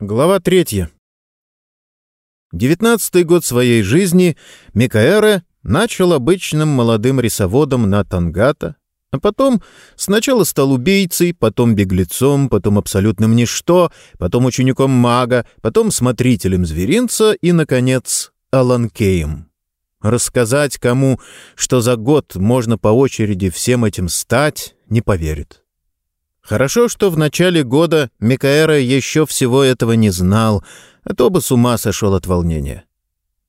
Глава третья. Девятнадцатый год своей жизни Микаэре начал обычным молодым рисоводом на Тангата, а потом сначала стал убийцей, потом беглецом, потом абсолютным ничто, потом учеником мага, потом смотрителем зверинца и, наконец, Аланкеем. Рассказать кому, что за год можно по очереди всем этим стать, не поверит. Хорошо, что в начале года Микаэра еще всего этого не знал, а то бы с ума сошел от волнения.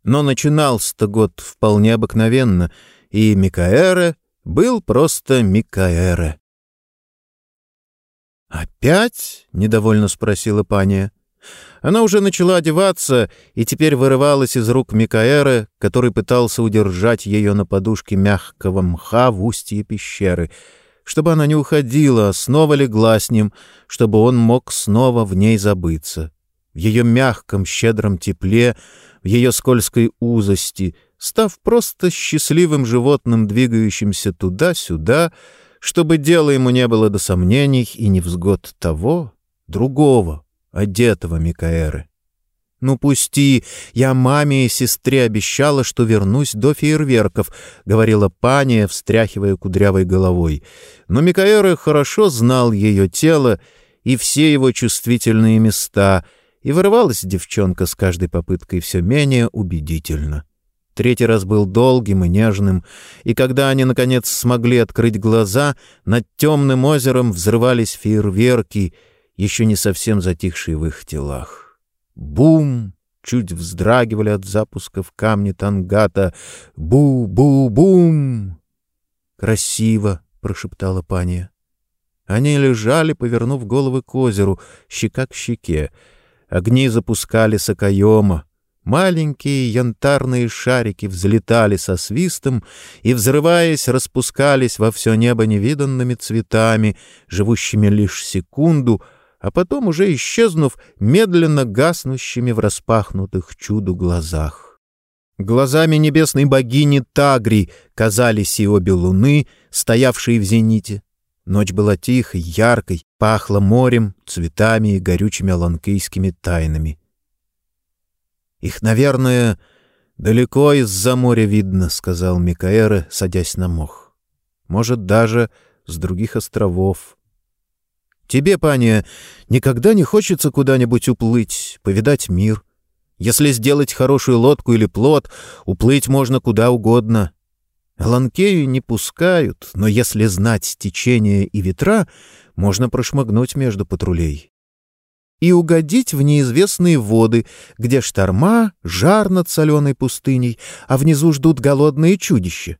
Но начинался-то год вполне обыкновенно, и Микаэра был просто Микаэра. «Опять?» — недовольно спросила пания. Она уже начала одеваться и теперь вырывалась из рук Микаэра, который пытался удержать ее на подушке мягкого мха в устье пещеры — чтобы она не уходила, а снова легла с ним, чтобы он мог снова в ней забыться. В ее мягком, щедром тепле, в ее скользкой узости, став просто счастливым животным, двигающимся туда-сюда, чтобы дело ему не было до сомнений и невзгод того, другого, одетого Микаэры. «Ну пусти, я маме и сестре обещала, что вернусь до фейерверков», — говорила паня, встряхивая кудрявой головой. Но Микаэра хорошо знал ее тело и все его чувствительные места, и вырывалась девчонка с каждой попыткой все менее убедительно. Третий раз был долгим и нежным, и когда они, наконец, смогли открыть глаза, над темным озером взрывались фейерверки, еще не совсем затихшие в их телах. Бум! Чуть вздрагивали от запусков камни тангата. Бу-бу-бум! Красиво! — прошептала пания. Они лежали, повернув головы к озеру, щека к щеке. Огни запускали с. Маленькие янтарные шарики взлетали со свистом и, взрываясь, распускались во все небо невиданными цветами, живущими лишь секунду — а потом уже исчезнув медленно гаснущими в распахнутых чуду глазах. Глазами небесной богини Тагри казались и обе луны, стоявшие в зените. Ночь была тихой, яркой, пахла морем, цветами и горючими аланкейскими тайнами. «Их, наверное, далеко из-за моря видно», — сказал Микаэра, садясь на мох. «Может, даже с других островов». Тебе, паня, никогда не хочется куда-нибудь уплыть, повидать мир. Если сделать хорошую лодку или плот, уплыть можно куда угодно. Ланкею не пускают, но если знать течение и ветра, можно прошмыгнуть между патрулей. И угодить в неизвестные воды, где шторма, жар над соленой пустыней, а внизу ждут голодные чудища.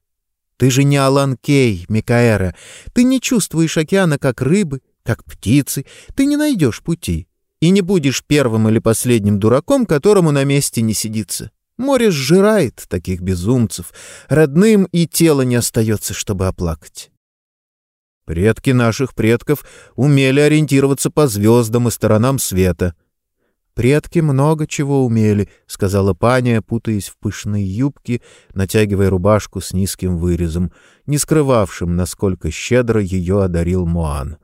Ты же не Аланкей, Микаэра, ты не чувствуешь океана, как рыбы, как птицы, ты не найдешь пути и не будешь первым или последним дураком, которому на месте не сидится. Море сжирает таких безумцев, родным и тело не остается, чтобы оплакать. Предки наших предков умели ориентироваться по звездам и сторонам света. «Предки много чего умели», — сказала паня, путаясь в пышной юбке, натягивая рубашку с низким вырезом, не скрывавшим, насколько щедро ее одарил Моан.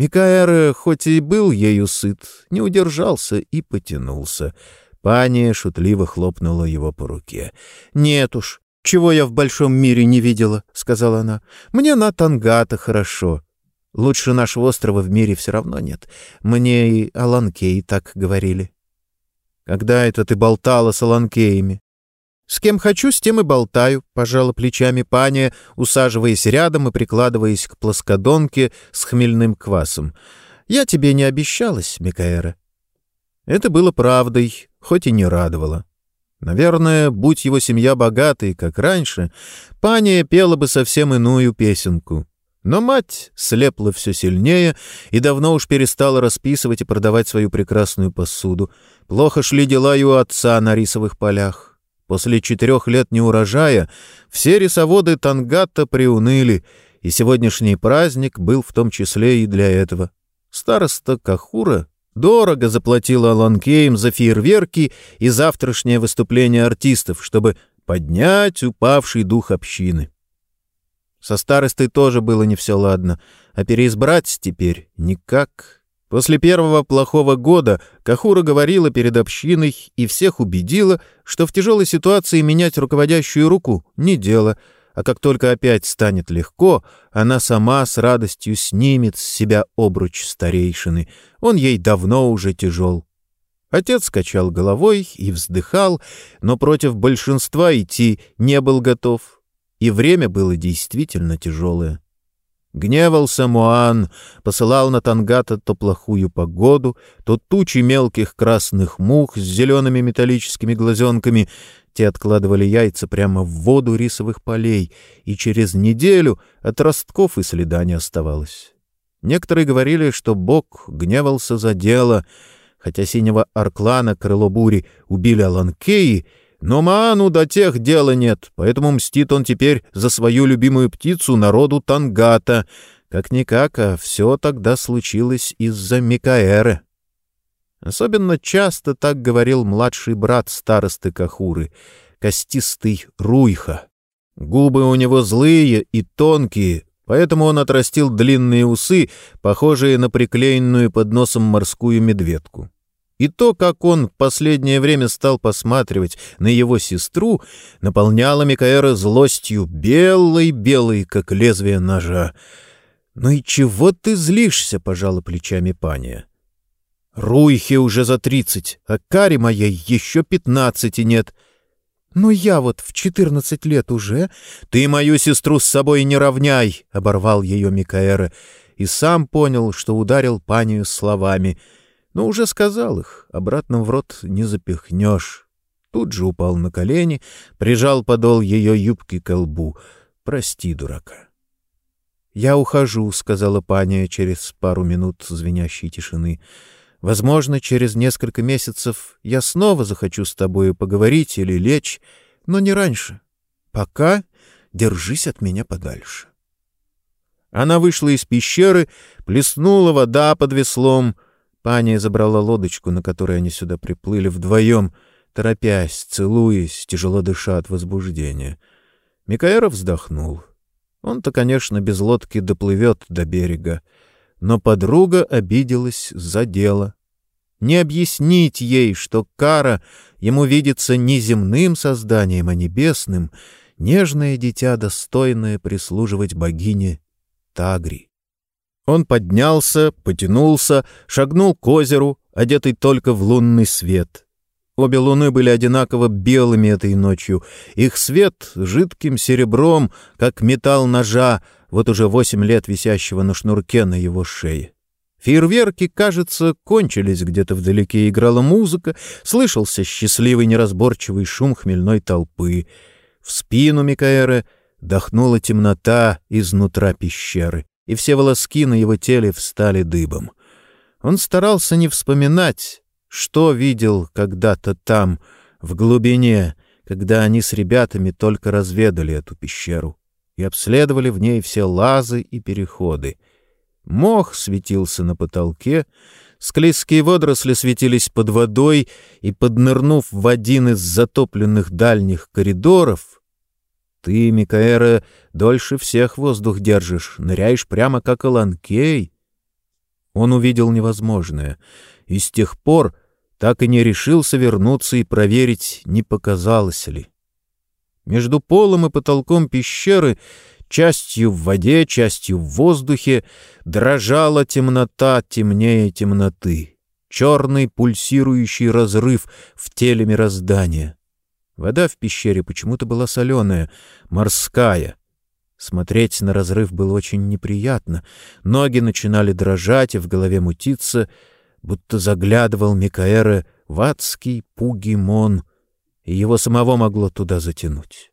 Микаэр, хоть и был ею сыт, не удержался и потянулся. Паня шутливо хлопнула его по руке. «Нет уж, чего я в большом мире не видела», — сказала она. «Мне на Тангата хорошо. Лучше нашего острова в мире все равно нет. Мне и Аланкей так говорили». «Когда это ты болтала с Аланкеями?» «С кем хочу, с тем и болтаю», — пожала плечами паня, усаживаясь рядом и прикладываясь к плоскодонке с хмельным квасом. «Я тебе не обещалась, Микаэра». Это было правдой, хоть и не радовало. Наверное, будь его семья богатой, как раньше, паня пела бы совсем иную песенку. Но мать слепла все сильнее и давно уж перестала расписывать и продавать свою прекрасную посуду. Плохо шли дела и у отца на рисовых полях. После четырех лет неурожая все рисоводы Тангата приуныли, и сегодняшний праздник был в том числе и для этого. Староста Кахура дорого заплатила Ланкеем за фейерверки и завтрашнее выступление артистов, чтобы поднять упавший дух общины. Со старостой тоже было не все ладно, а переизбрать теперь никак. После первого плохого года Кахура говорила перед общиной и всех убедила, что в тяжелой ситуации менять руководящую руку — не дело, а как только опять станет легко, она сама с радостью снимет с себя обруч старейшины. Он ей давно уже тяжел. Отец качал головой и вздыхал, но против большинства идти не был готов. И время было действительно тяжелое. Гневался Муан, посылал на Тангата то плохую погоду, то тучи мелких красных мух с зелеными металлическими глазенками. Те откладывали яйца прямо в воду рисовых полей, и через неделю от ростков и следа не оставалось. Некоторые говорили, что Бог гневался за дело, хотя синего Арклана, крыло бури, убили Аланкеи — но Маану до тех дела нет, поэтому мстит он теперь за свою любимую птицу народу Тангата. Как-никак, а все тогда случилось из-за Микаэры. Особенно часто так говорил младший брат старосты Кахуры, костистый Руйха. Губы у него злые и тонкие, поэтому он отрастил длинные усы, похожие на приклеенную под носом морскую медведку. И то, как он в последнее время стал посматривать на его сестру, наполняло Микаэра злостью белой-белой, как лезвие ножа. «Ну и чего ты злишься?» — пожала плечами пания. «Руихе уже за тридцать, а Кари моей еще пятнадцати нет». «Ну я вот в четырнадцать лет уже...» «Ты мою сестру с собой не равняй!» — оборвал ее Микаэра и сам понял, что ударил панию словами — но уже сказал их, обратно в рот не запихнешь. Тут же упал на колени, прижал подол ее юбки к лбу. «Прости, дурака». «Я ухожу», — сказала паня через пару минут звенящей тишины. «Возможно, через несколько месяцев я снова захочу с тобою поговорить или лечь, но не раньше. Пока держись от меня подальше». Она вышла из пещеры, плеснула вода под веслом — Паня забрала лодочку, на которой они сюда приплыли вдвоем, торопясь, целуясь, тяжело дыша от возбуждения. Микаэра вздохнул. Он-то, конечно, без лодки доплывет до берега, но подруга обиделась за дело. Не объяснить ей, что кара ему видится не земным созданием, а небесным, нежное дитя, достойное прислуживать богине Тагри. Он поднялся, потянулся, шагнул к озеру, одетый только в лунный свет. Обе луны были одинаково белыми этой ночью. Их свет жидким серебром, как металл ножа, вот уже восемь лет висящего на шнурке на его шее. Фейерверки, кажется, кончились где-то вдалеке, играла музыка, слышался счастливый неразборчивый шум хмельной толпы. В спину Микаэра дохнула темнота изнутра пещеры и все волоски на его теле встали дыбом. Он старался не вспоминать, что видел когда-то там, в глубине, когда они с ребятами только разведали эту пещеру и обследовали в ней все лазы и переходы. Мох светился на потолке, склизкие водоросли светились под водой, и, поднырнув в один из затопленных дальних коридоров, ты, Микаэра, дольше всех воздух держишь, ныряешь прямо как Аланкей. Он увидел невозможное, и с тех пор так и не решился вернуться и проверить, не показалось ли. Между полом и потолком пещеры, частью в воде, частью в воздухе, дрожала темнота темнее темноты, черный пульсирующий разрыв в теле мироздания. Вода в пещере почему-то была соленая, морская. Смотреть на разрыв было очень неприятно. Ноги начинали дрожать и в голове мутиться, будто заглядывал Микаэра в адский пугимон, и его самого могло туда затянуть.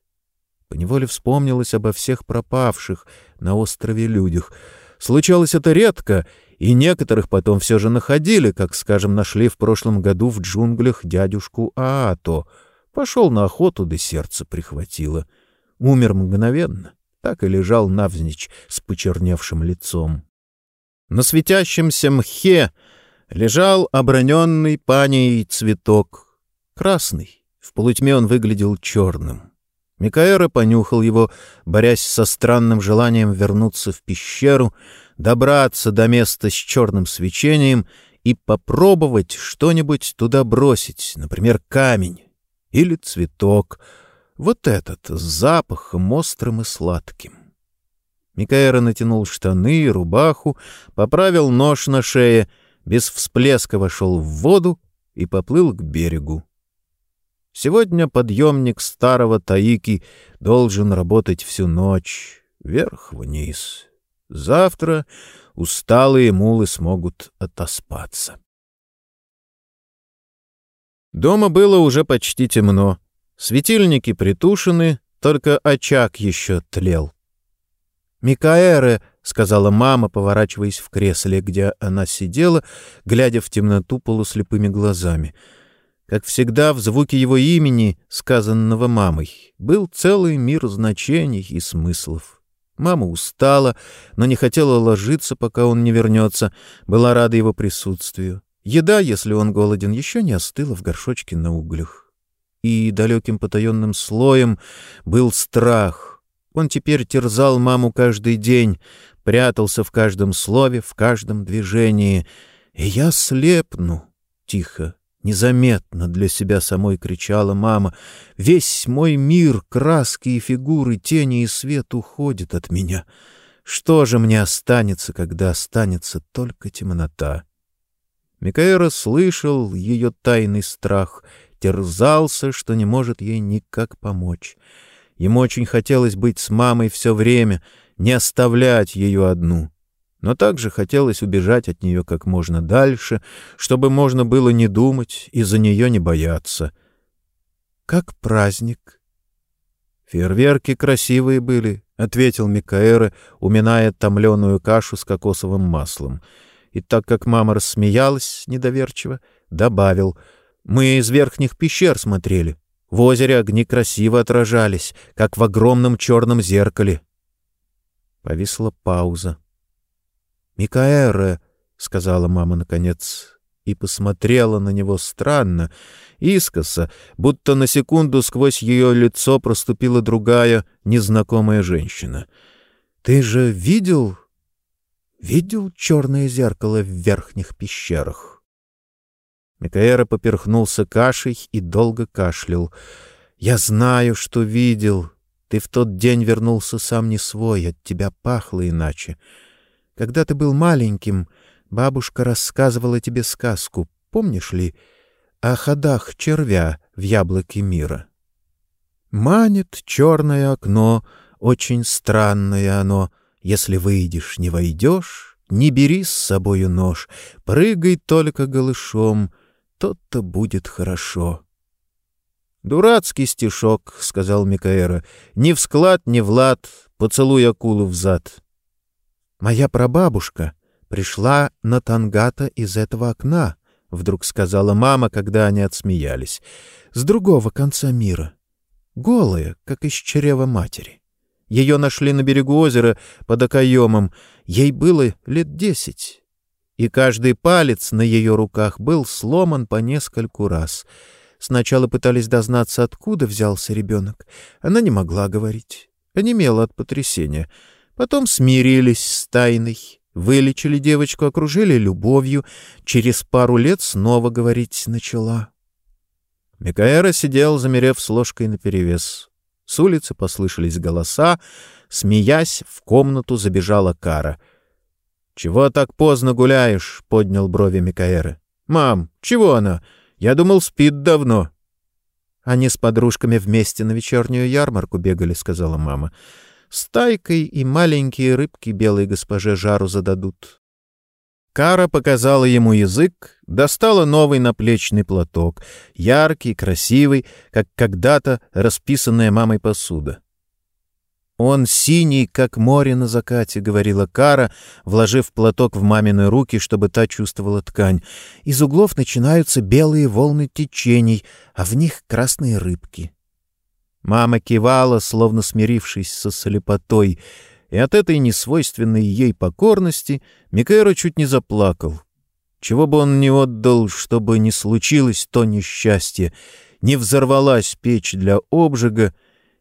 Поневоле вспомнилось обо всех пропавших на острове людях. Случалось это редко, и некоторых потом все же находили, как, скажем, нашли в прошлом году в джунглях дядюшку Аато — Пошел на охоту, да сердце прихватило. Умер мгновенно, так и лежал навзничь с почерневшим лицом. На светящемся мхе лежал оброненный паней цветок. Красный. В полутьме он выглядел черным. Микаэра понюхал его, борясь со странным желанием вернуться в пещеру, добраться до места с черным свечением и попробовать что-нибудь туда бросить, например, камень или цветок, вот этот, с запахом острым и сладким. Микаэра натянул штаны и рубаху, поправил нож на шее, без всплеска вошел в воду и поплыл к берегу. Сегодня подъемник старого Таики должен работать всю ночь, вверх-вниз. Завтра усталые мулы смогут отоспаться. Дома было уже почти темно. Светильники притушены, только очаг еще тлел. «Микаэре», — сказала мама, поворачиваясь в кресле, где она сидела, глядя в темноту полуслепыми глазами — как всегда, в звуке его имени, сказанного мамой, был целый мир значений и смыслов. Мама устала, но не хотела ложиться, пока он не вернется, была рада его присутствию. Еда, если он голоден, еще не остыла в горшочке на углях. И далеким потаенным слоем был страх. Он теперь терзал маму каждый день, прятался в каждом слове, в каждом движении. «И я слепну», — тихо Незаметно для себя самой кричала мама. «Весь мой мир, краски и фигуры, тени и свет уходит от меня. Что же мне останется, когда останется только темнота?» Микаэра слышал ее тайный страх, терзался, что не может ей никак помочь. Ему очень хотелось быть с мамой все время, не оставлять ее одну — но также хотелось убежать от нее как можно дальше, чтобы можно было не думать и за нее не бояться. «Как праздник!» «Фейерверки красивые были», — ответил Микаэра, уминая томленую кашу с кокосовым маслом. И так как мама рассмеялась недоверчиво, добавил, «Мы из верхних пещер смотрели. В озере огни красиво отражались, как в огромном черном зеркале». Повисла пауза. «Микаэре», — сказала мама наконец, и посмотрела на него странно, искоса, будто на секунду сквозь ее лицо проступила другая, незнакомая женщина. «Ты же видел... видел черное зеркало в верхних пещерах?» Микаэра поперхнулся кашей и долго кашлял. «Я знаю, что видел. Ты в тот день вернулся сам не свой, от тебя пахло иначе». Когда ты был маленьким, бабушка рассказывала тебе сказку, помнишь ли, о ходах червя в яблоке мира. Манит черное окно, очень странное оно. Если выйдешь, не войдешь, не бери с собою нож, прыгай только голышом, тот-то будет хорошо. «Дурацкий стишок», — сказал Микаэра, — «ни в склад, ни в лад, поцелуй акулу в зад». Моя прабабушка пришла на Тангата из этого окна, — вдруг сказала мама, когда они отсмеялись, — с другого конца мира. Голая, как из чрева матери. Ее нашли на берегу озера под окоемом. Ей было лет десять. И каждый палец на ее руках был сломан по нескольку раз. Сначала пытались дознаться, откуда взялся ребенок. Она не могла говорить. Онемела от потрясения — Потом смирились с тайной, вылечили девочку, окружили любовью. Через пару лет снова говорить начала. Микаэра сидел, замерев с ложкой наперевес. С улицы послышались голоса. Смеясь, в комнату забежала Кара. «Чего так поздно гуляешь?» — поднял брови Микаэра. «Мам, чего она? Я думал, спит давно». «Они с подружками вместе на вечернюю ярмарку бегали», — сказала мама стайкой и маленькие рыбки белой госпоже жару зададут. Кара показала ему язык, достала новый наплечный платок, яркий, красивый, как когда-то расписанная мамой посуда. «Он синий, как море на закате», — говорила Кара, вложив платок в мамины руки, чтобы та чувствовала ткань. «Из углов начинаются белые волны течений, а в них красные рыбки». Мама кивала, словно смирившись со слепотой, и от этой несвойственной ей покорности Микэра чуть не заплакал. Чего бы он не отдал, чтобы не случилось то несчастье, не взорвалась печь для обжига,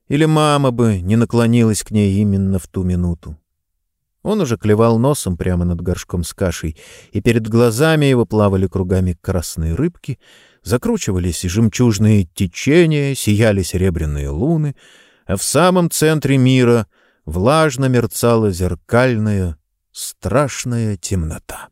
или мама бы не наклонилась к ней именно в ту минуту. Он уже клевал носом прямо над горшком с кашей, и перед глазами его плавали кругами красные рыбки, закручивались и жемчужные течения, сияли серебряные луны, а в самом центре мира влажно мерцала зеркальная, страшная темнота.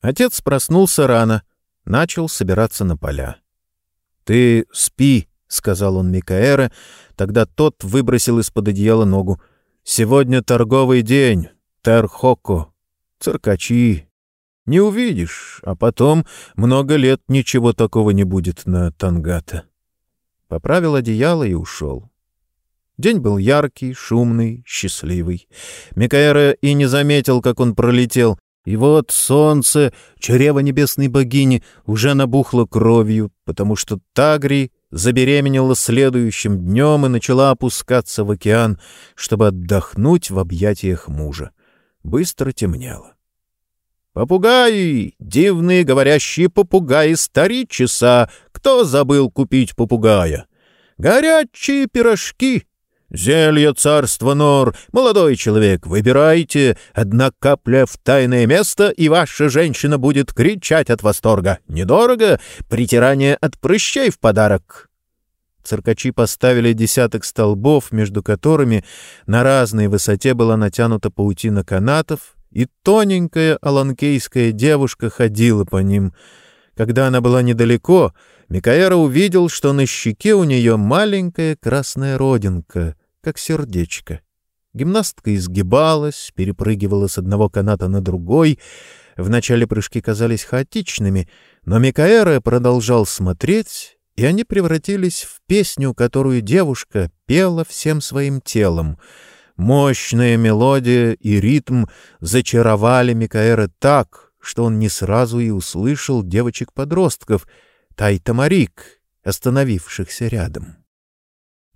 Отец проснулся рано, начал собираться на поля. — Ты спи, — сказал он Микаэра, тогда тот выбросил из-под одеяла ногу. — Сегодня торговый день, Терхоко, циркачи. Не увидишь, а потом много лет ничего такого не будет на Тангата. Поправил одеяло и ушел. День был яркий, шумный, счастливый. Микаэра и не заметил, как он пролетел, и вот солнце, чрево небесной богини, уже набухло кровью, потому что Тагри забеременела следующим днем и начала опускаться в океан, чтобы отдохнуть в объятиях мужа. Быстро темнело. «Попугаи! Дивные говорящие попугаи старичеса! Кто забыл купить попугая? Горячие пирожки!» «Зелье царства Нор! Молодой человек, выбирайте! Одна капля в тайное место, и ваша женщина будет кричать от восторга! Недорого! Притирание от прыщей в подарок!» Циркачи поставили десяток столбов, между которыми на разной высоте была натянута паутина канатов, и тоненькая аланкейская девушка ходила по ним. Когда она была недалеко, Микаэра увидел, что на щеке у нее маленькая красная родинка — как сердечко. Гимнастка изгибалась, перепрыгивала с одного каната на другой. Вначале прыжки казались хаотичными, но Микаэра продолжал смотреть, и они превратились в песню, которую девушка пела всем своим телом. Мощная мелодия и ритм зачаровали Микаэра так, что он не сразу и услышал девочек-подростков, Тайтамарик, остановившихся рядом.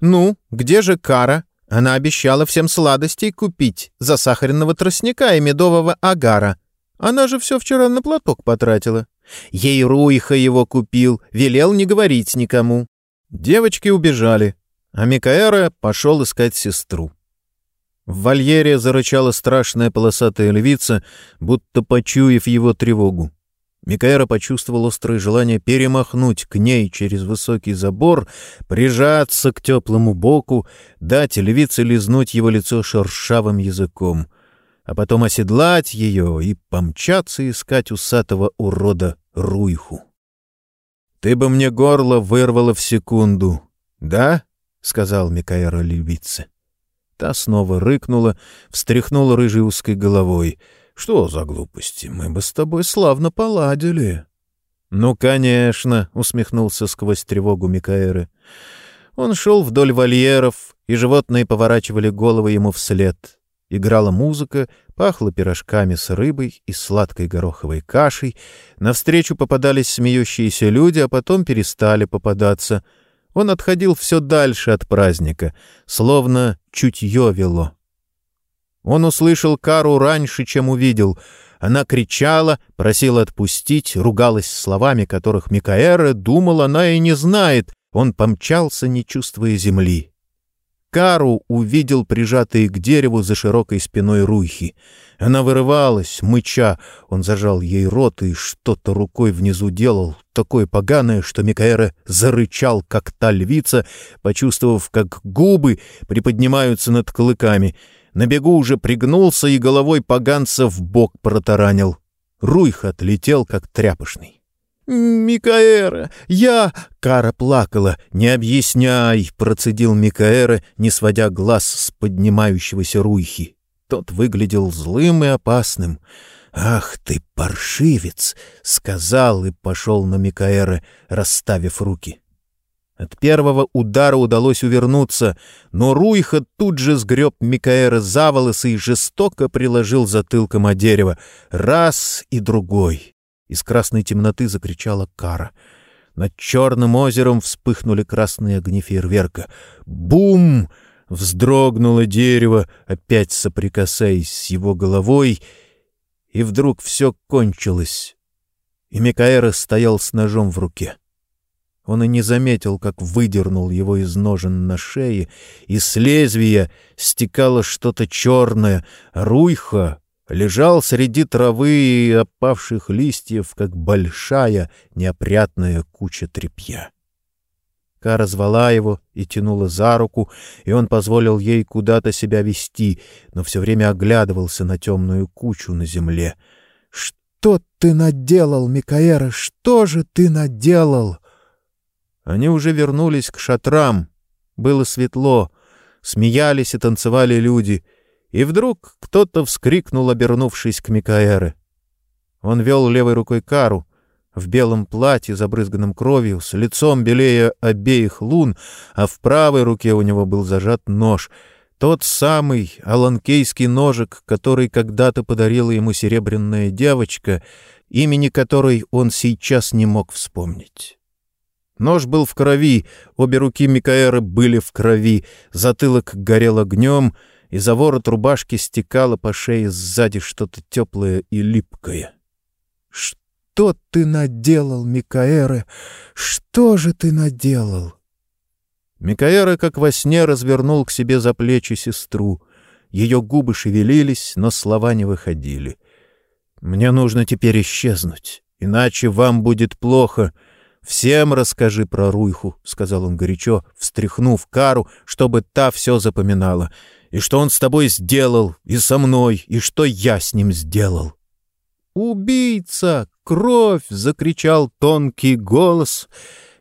«Ну, где же Кара? Она обещала всем сладостей купить, засахаренного тростника и медового агара. Она же все вчера на платок потратила. Ей Руиха его купил, велел не говорить никому». Девочки убежали, а Микаэра пошел искать сестру. В вольере зарычала страшная полосатая львица, будто почуяв его тревогу. Микаэра почувствовал острое желание перемахнуть к ней через высокий забор, прижаться к теплому боку, дать львице лизнуть его лицо шершавым языком, а потом оседлать ее и помчаться искать усатого урода Руйху. «Ты бы мне горло вырвала в секунду, да?» — сказал Микаэра львице. Та снова рыкнула, встряхнула рыжей узкой головой — что за глупости? Мы бы с тобой славно поладили. — Ну, конечно, — усмехнулся сквозь тревогу Микаэры. Он шел вдоль вольеров, и животные поворачивали головы ему вслед. Играла музыка, пахло пирожками с рыбой и сладкой гороховой кашей. Навстречу попадались смеющиеся люди, а потом перестали попадаться. Он отходил все дальше от праздника, словно чутье вело. Он услышал Кару раньше, чем увидел. Она кричала, просила отпустить, ругалась словами, которых Микаэра думал, она и не знает. Он помчался, не чувствуя земли. Кару увидел прижатые к дереву за широкой спиной Руйхи. Она вырывалась, мыча. Он зажал ей рот и что-то рукой внизу делал, такое поганое, что Микаэра зарычал, как та львица, почувствовав, как губы приподнимаются над клыками — на бегу уже пригнулся и головой поганца в бок протаранил. Руйх отлетел, как тряпочный. «Микаэра! Я...» — Кара плакала. «Не объясняй!» — процедил Микаэра, не сводя глаз с поднимающегося Руйхи. Тот выглядел злым и опасным. «Ах ты, паршивец!» — сказал и пошел на Микаэра, расставив руки. От первого удара удалось увернуться, но Руйха тут же сгреб Микаэра за волосы и жестоко приложил затылком о дерево. Раз и другой. Из красной темноты закричала Кара. Над черным озером вспыхнули красные огни фейерверка. Бум! Вздрогнуло дерево, опять соприкасаясь с его головой, и вдруг все кончилось, и Микаэра стоял с ножом в руке. Он и не заметил, как выдернул его из ножен на шее, и с лезвия стекало что-то черное. Руйха лежал среди травы и опавших листьев, как большая неопрятная куча тряпья. Кара звала его и тянула за руку, и он позволил ей куда-то себя вести, но все время оглядывался на темную кучу на земле. «Что ты наделал, Микаэра? Что же ты наделал?» Они уже вернулись к шатрам. Было светло, смеялись и танцевали люди. И вдруг кто-то вскрикнул, обернувшись к Микаэре. Он вел левой рукой кару, в белом платье, забрызганном кровью, с лицом белее обеих лун, а в правой руке у него был зажат нож — тот самый аланкейский ножик, который когда-то подарила ему серебряная девочка, имени которой он сейчас не мог вспомнить. Нож был в крови, обе руки Микаэра были в крови, затылок горел огнем, и за ворот рубашки стекало по шее сзади что-то теплое и липкое. «Что ты наделал, Микаэра? Что же ты наделал?» Микаэра, как во сне, развернул к себе за плечи сестру. Ее губы шевелились, но слова не выходили. «Мне нужно теперь исчезнуть, иначе вам будет плохо», «Всем расскажи про Руйху», — сказал он горячо, встряхнув Кару, чтобы та все запоминала. «И что он с тобой сделал, и со мной, и что я с ним сделал». «Убийца! Кровь!» — закричал тонкий голос.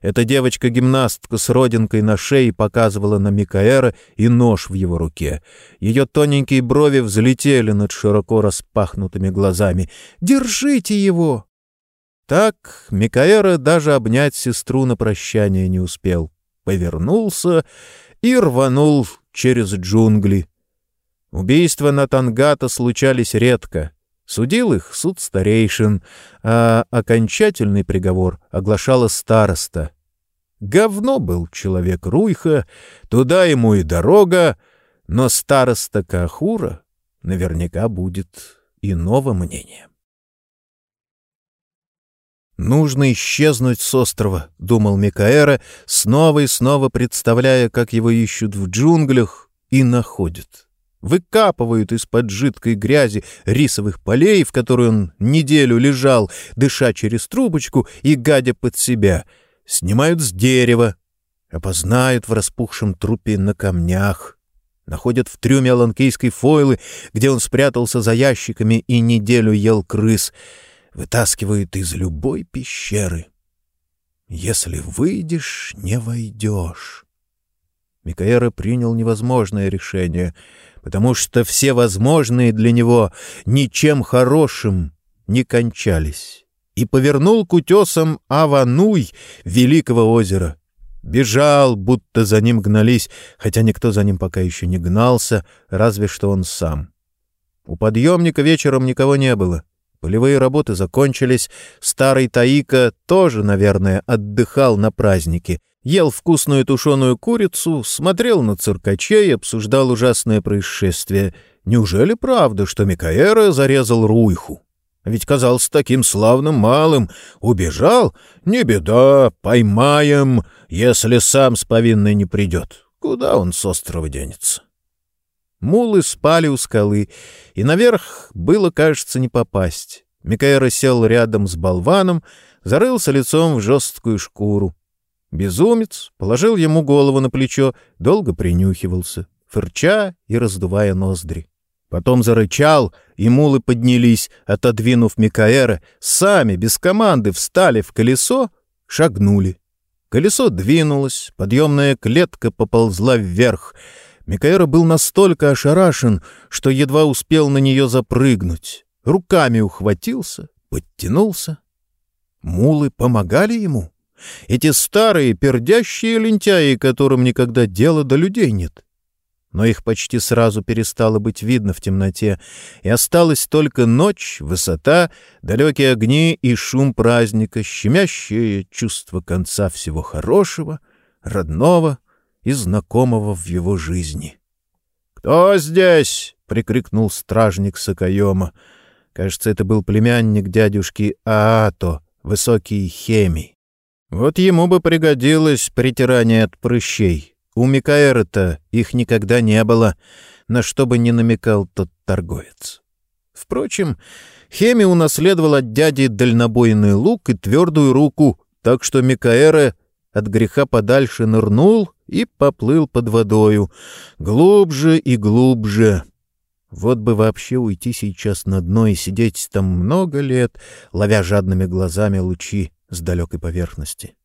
Эта девочка-гимнастка с родинкой на шее показывала на Микаэра и нож в его руке. Ее тоненькие брови взлетели над широко распахнутыми глазами. «Держите его!» Так Микаэра даже обнять сестру на прощание не успел. Повернулся и рванул через джунгли. Убийства на Тангата случались редко. Судил их суд старейшин, а окончательный приговор оглашала староста. Говно был человек Руйха, туда ему и дорога, но староста Кахура наверняка будет иного мнения. «Нужно исчезнуть с острова», — думал Микаэра, снова и снова представляя, как его ищут в джунглях и находят. Выкапывают из-под жидкой грязи рисовых полей, в которой он неделю лежал, дыша через трубочку и гадя под себя. Снимают с дерева, опознают в распухшем трупе на камнях. Находят в трюме аланкейской фойлы, где он спрятался за ящиками и неделю ел крыс — вытаскивают из любой пещеры. Если выйдешь, не войдешь. Микаэра принял невозможное решение, потому что все возможные для него ничем хорошим не кончались, и повернул к утесам Авануй Великого озера. Бежал, будто за ним гнались, хотя никто за ним пока еще не гнался, разве что он сам. У подъемника вечером никого не было — Полевые работы закончились. Старый Таика тоже, наверное, отдыхал на празднике. Ел вкусную тушеную курицу, смотрел на циркачей, обсуждал ужасное происшествие. Неужели правда, что Микаэра зарезал Руйху? Ведь казался таким славным малым. Убежал? Не беда, поймаем, если сам с повинной не придет. Куда он с острова денется? Мулы спали у скалы, и наверх было, кажется, не попасть. Микаэра сел рядом с болваном, зарылся лицом в жесткую шкуру. Безумец положил ему голову на плечо, долго принюхивался, фырча и раздувая ноздри. Потом зарычал, и мулы поднялись, отодвинув Микаэра, сами, без команды, встали в колесо, шагнули. Колесо двинулось, подъемная клетка поползла вверх — Микаэра был настолько ошарашен, что едва успел на нее запрыгнуть. Руками ухватился, подтянулся. Мулы помогали ему. Эти старые, пердящие лентяи, которым никогда дела до людей нет. Но их почти сразу перестало быть видно в темноте, и осталась только ночь, высота, далекие огни и шум праздника, щемящее чувство конца всего хорошего, родного, и знакомого в его жизни. «Кто здесь?» — прикрикнул стражник Сакаема. Кажется, это был племянник дядюшки Аато, высокий Хеми. Вот ему бы пригодилось притирание от прыщей. У Микаэра-то их никогда не было, на что бы ни намекал тот торговец. Впрочем, Хеми унаследовал от дяди дальнобойный лук и твердую руку, так что Микаэра от греха подальше нырнул и поплыл под водою, глубже и глубже. Вот бы вообще уйти сейчас на дно и сидеть там много лет, ловя жадными глазами лучи с далекой поверхности.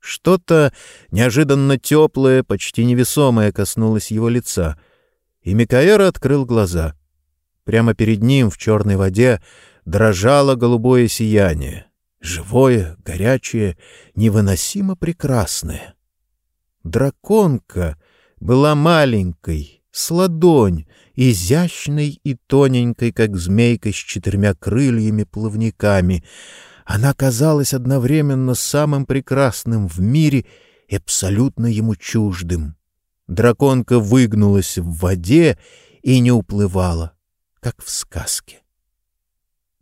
Что-то неожиданно теплое, почти невесомое коснулось его лица, и Микаэра открыл глаза. Прямо перед ним в черной воде дрожало голубое сияние, живое, горячее, невыносимо прекрасное. Драконка была маленькой, с ладонь, изящной и тоненькой, как змейка с четырьмя крыльями-плавниками. Она казалась одновременно самым прекрасным в мире и абсолютно ему чуждым. Драконка выгнулась в воде и не уплывала, как в сказке.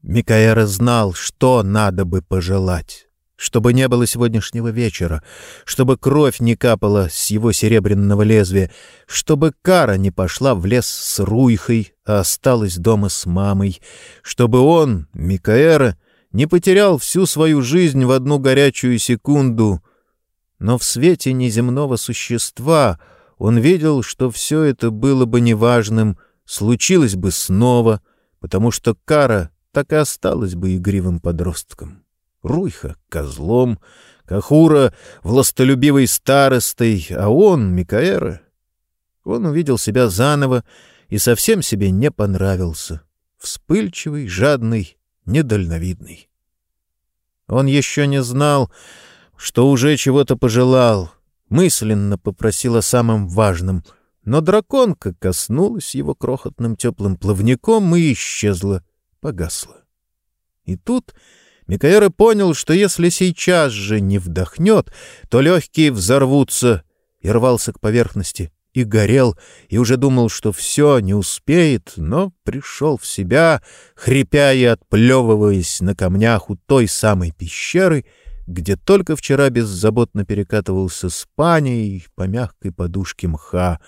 Микаэра знал, что надо бы пожелать чтобы не было сегодняшнего вечера, чтобы кровь не капала с его серебряного лезвия, чтобы Кара не пошла в лес с Руйхой, а осталась дома с мамой, чтобы он, Микаэра, не потерял всю свою жизнь в одну горячую секунду. Но в свете неземного существа он видел, что все это было бы неважным, случилось бы снова, потому что Кара так и осталась бы игривым подростком. Руйха — козлом, Кахура — властолюбивой старостой, а он, Микаэра... Он увидел себя заново и совсем себе не понравился. Вспыльчивый, жадный, недальновидный. Он еще не знал, что уже чего-то пожелал, мысленно попросил о самом важном, но драконка коснулась его крохотным теплым плавником и исчезла, погасла. И тут Микаэра понял, что если сейчас же не вдохнет, то легкие взорвутся, и рвался к поверхности, и горел, и уже думал, что все, не успеет, но пришел в себя, хрипя и отплевываясь на камнях у той самой пещеры, где только вчера беззаботно перекатывался с паней по мягкой подушке мха,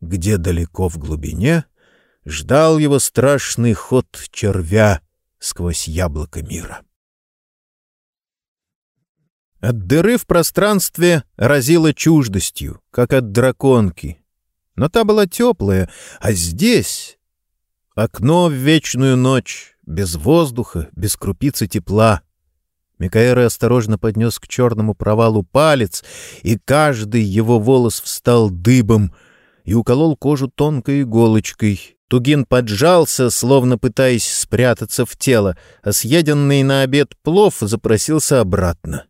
где далеко в глубине ждал его страшный ход червя сквозь яблоко мира. От дыры в пространстве разило чуждостью, как от драконки. Но та была теплая, а здесь... Окно в вечную ночь, без воздуха, без крупицы тепла. Микаэра осторожно поднес к черному провалу палец, и каждый его волос встал дыбом и уколол кожу тонкой иголочкой. Тугин поджался, словно пытаясь спрятаться в тело, а съеденный на обед плов запросился обратно.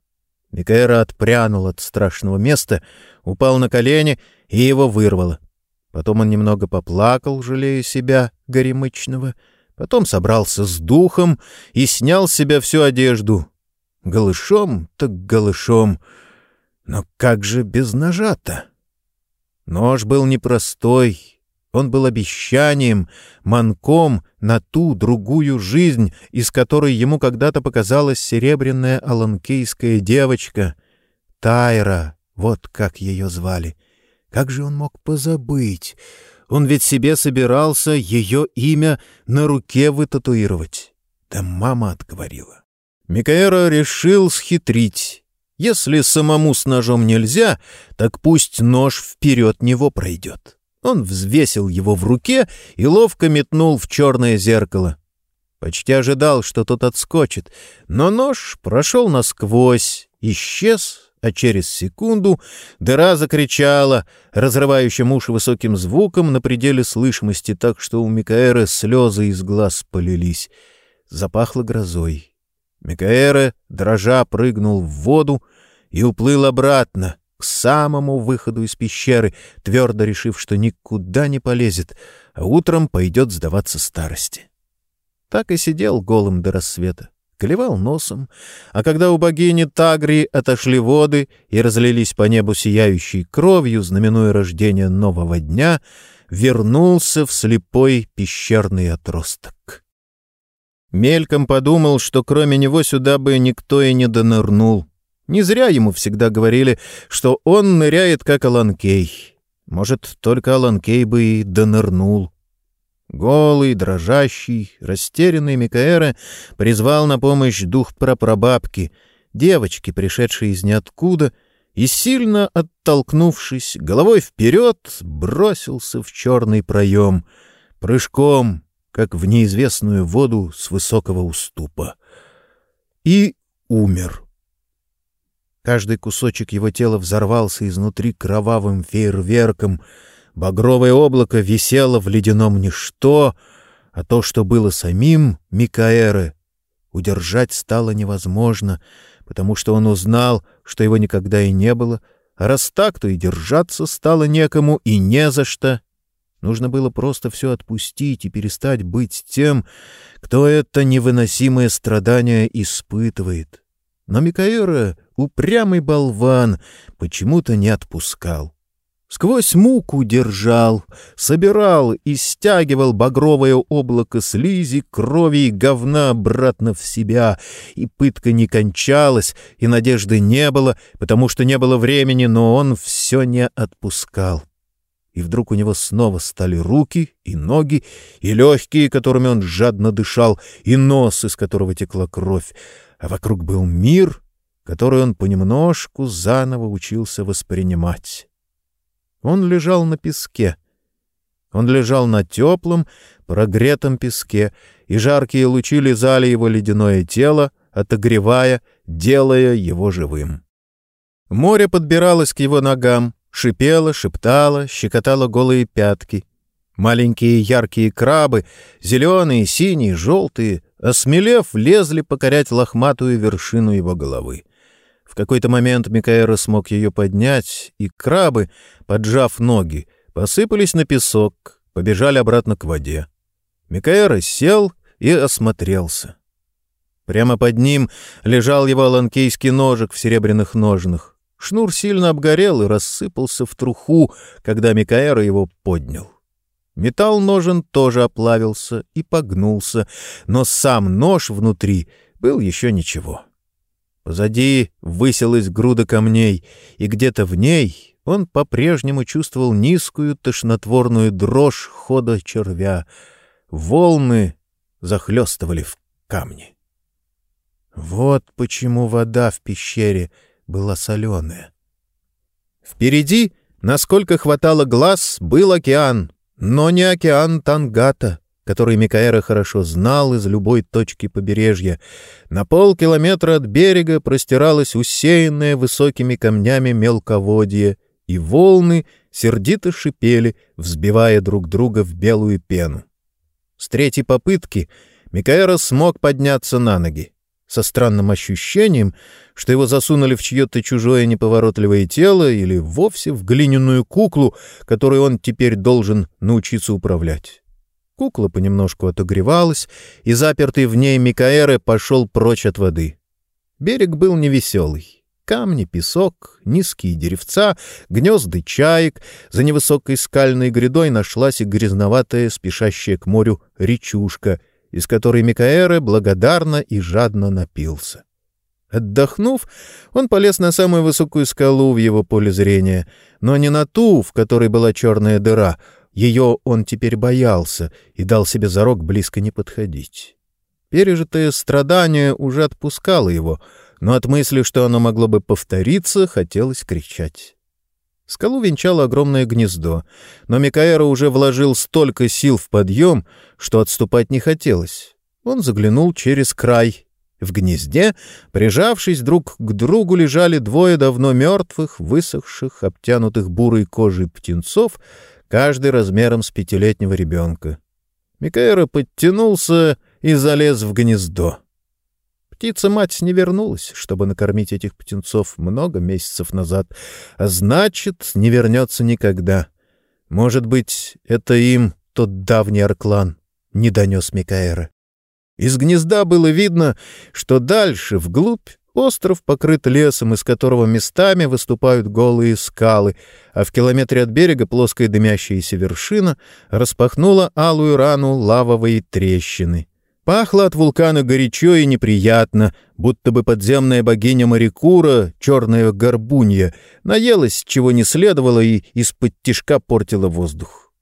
Микаэра отпрянул от страшного места, упал на колени, и его вырвало. Потом он немного поплакал, жалея себя, горемычного, потом собрался с духом и снял с себя всю одежду. Голышом так голышом. Но как же без ножа-то? Нож был непростой, он был обещанием, манком на ту другую жизнь, из которой ему когда-то показалась серебряная аланкейская девочка. Тайра, вот как ее звали. Как же он мог позабыть? Он ведь себе собирался ее имя на руке вытатуировать. Да мама отговорила. Микаэра решил схитрить. Если самому с ножом нельзя, так пусть нож вперед него пройдет. Он взвесил его в руке и ловко метнул в черное зеркало. Почти ожидал, что тот отскочит, но нож прошел насквозь, исчез, а через секунду дыра закричала, разрывающим уши высоким звуком на пределе слышимости, так что у Микаэра слезы из глаз полились. Запахло грозой. Микаэра, дрожа, прыгнул в воду и уплыл обратно, к самому выходу из пещеры, твердо решив, что никуда не полезет, а утром пойдет сдаваться старости. Так и сидел голым до рассвета, клевал носом, а когда у богини Тагри отошли воды и разлились по небу сияющей кровью, знаменуя рождение нового дня, вернулся в слепой пещерный отросток. Мельком подумал, что кроме него сюда бы никто и не донырнул — Не зря ему всегда говорили, что он ныряет как Аланкей. Может, только Аланкей бы и донырнул. Голый, дрожащий, растерянный Микаэра призвал на помощь дух прапрабабки, девочки, пришедшей из ниоткуда, и, сильно оттолкнувшись, головой вперед бросился в черный проем, прыжком, как в неизвестную воду с высокого уступа. И умер. Каждый кусочек его тела взорвался изнутри кровавым фейерверком — Багровое облако висело в ледяном ничто, а то, что было самим Микаэры, удержать стало невозможно, потому что он узнал, что его никогда и не было, а раз так, то и держаться стало некому и не за что. Нужно было просто все отпустить и перестать быть тем, кто это невыносимое страдание испытывает. Но Микаэра, упрямый болван, почему-то не отпускал. Сквозь муку держал, собирал и стягивал багровое облако слизи, крови и говна обратно в себя. И пытка не кончалась, и надежды не было, потому что не было времени, но он все не отпускал. И вдруг у него снова стали руки и ноги, и легкие, которыми он жадно дышал, и нос, из которого текла кровь. А вокруг был мир, который он понемножку заново учился воспринимать. Он лежал на песке. Он лежал на теплом, прогретом песке, и жаркие лучи лизали его ледяное тело, отогревая, делая его живым. Море подбиралось к его ногам, шипело, шептало, щекотало голые пятки. Маленькие яркие крабы, зеленые, синие, желтые, осмелев, лезли покорять лохматую вершину его головы. В какой-то момент Микаэра смог ее поднять, и крабы, поджав ноги, посыпались на песок, побежали обратно к воде. Микаэра сел и осмотрелся. Прямо под ним лежал его ланкейский ножик в серебряных ножнах. Шнур сильно обгорел и рассыпался в труху, когда Микаэра его поднял. Металл ножен тоже оплавился и погнулся, но сам нож внутри был еще ничего. Позади высилась груда камней, и где-то в ней он по-прежнему чувствовал низкую тошнотворную дрожь хода червя. Волны захлестывали в камни. Вот почему вода в пещере была соленая. Впереди, насколько хватало глаз, был океан, но не океан Тангата который Микаэра хорошо знал из любой точки побережья. На полкилометра от берега простиралось усеянное высокими камнями мелководье, и волны сердито шипели, взбивая друг друга в белую пену. С третьей попытки Микаэра смог подняться на ноги, со странным ощущением, что его засунули в чье-то чужое неповоротливое тело или вовсе в глиняную куклу, которую он теперь должен научиться управлять. Кукла понемножку отогревалась, и запертый в ней Микаэры пошел прочь от воды. Берег был невеселый. Камни, песок, низкие деревца, гнезды чаек. За невысокой скальной грядой нашлась и грязноватая, спешащая к морю речушка, из которой Микаэры благодарно и жадно напился. Отдохнув, он полез на самую высокую скалу в его поле зрения, но не на ту, в которой была черная дыра — ее он теперь боялся и дал себе зарок близко не подходить. Пережитое страдание уже отпускало его, но от мысли, что оно могло бы повториться, хотелось кричать. Скалу венчало огромное гнездо, но Микаэра уже вложил столько сил в подъем, что отступать не хотелось. Он заглянул через край. В гнезде, прижавшись друг к другу, лежали двое давно мертвых, высохших, обтянутых бурой кожей птенцов, каждый размером с пятилетнего ребенка. Микаэра подтянулся и залез в гнездо. Птица-мать не вернулась, чтобы накормить этих птенцов много месяцев назад, а значит, не вернется никогда. Может быть, это им тот давний Арклан не донес Микаэра. Из гнезда было видно, что дальше, вглубь, Остров покрыт лесом, из которого местами выступают голые скалы, а в километре от берега плоская дымящаяся вершина распахнула алую рану лавовой трещины. Пахло от вулкана горячо и неприятно, будто бы подземная богиня Марикура, черная горбунья, наелась, чего не следовало, и из-под тишка портила воздух.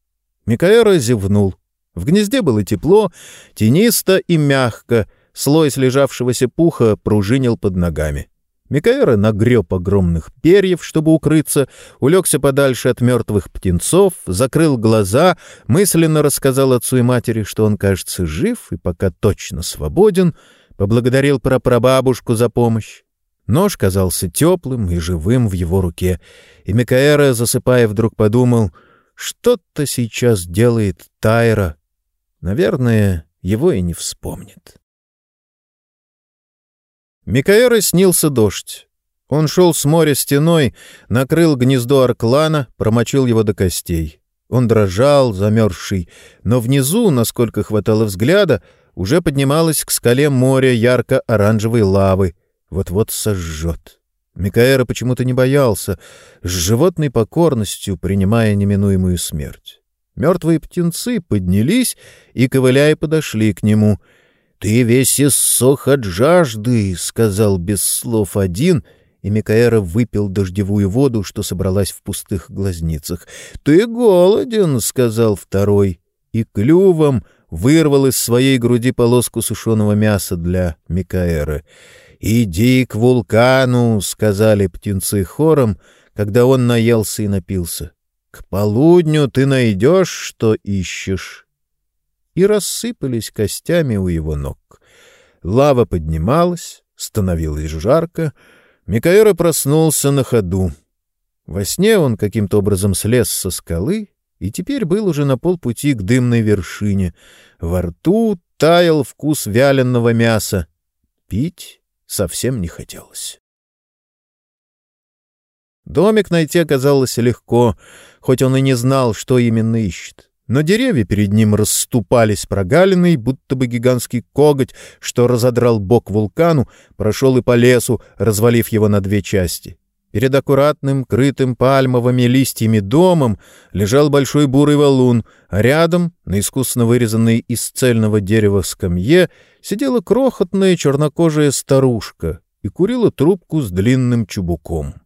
Микаэра зевнул. В гнезде было тепло, тенисто и мягко, слой слежавшегося пуха пружинил под ногами. Микаэра нагреб огромных перьев, чтобы укрыться, улегся подальше от мертвых птенцов, закрыл глаза, мысленно рассказал отцу и матери, что он, кажется, жив и пока точно свободен, поблагодарил прапрабабушку за помощь. Нож казался теплым и живым в его руке, и Микаэра, засыпая, вдруг подумал, что-то сейчас делает Тайра. Наверное, его и не вспомнит. Микаэры снился дождь. Он шел с моря стеной, накрыл гнездо Арклана, промочил его до костей. Он дрожал, замерзший, но внизу, насколько хватало взгляда, уже поднималась к скале моря ярко-оранжевой лавы. Вот-вот сожжет. Микаэра почему-то не боялся, с животной покорностью принимая неминуемую смерть. Мертвые птенцы поднялись и, ковыляя, подошли к нему — «Ты весь иссох от жажды», — сказал без слов один, и Микаэра выпил дождевую воду, что собралась в пустых глазницах. «Ты голоден», — сказал второй, и клювом вырвал из своей груди полоску сушеного мяса для Микаэра. «Иди к вулкану», — сказали птенцы хором, когда он наелся и напился. «К полудню ты найдешь, что ищешь» и рассыпались костями у его ног. Лава поднималась, становилось жарко. Микаэра проснулся на ходу. Во сне он каким-то образом слез со скалы и теперь был уже на полпути к дымной вершине. Во рту таял вкус вяленого мяса. Пить совсем не хотелось. Домик найти оказалось легко, хоть он и не знал, что именно ищет но деревья перед ним расступались прогалиной, будто бы гигантский коготь, что разодрал бок вулкану, прошел и по лесу, развалив его на две части. Перед аккуратным, крытым пальмовыми листьями домом лежал большой бурый валун, а рядом, на искусно вырезанной из цельного дерева скамье, сидела крохотная чернокожая старушка и курила трубку с длинным чубуком.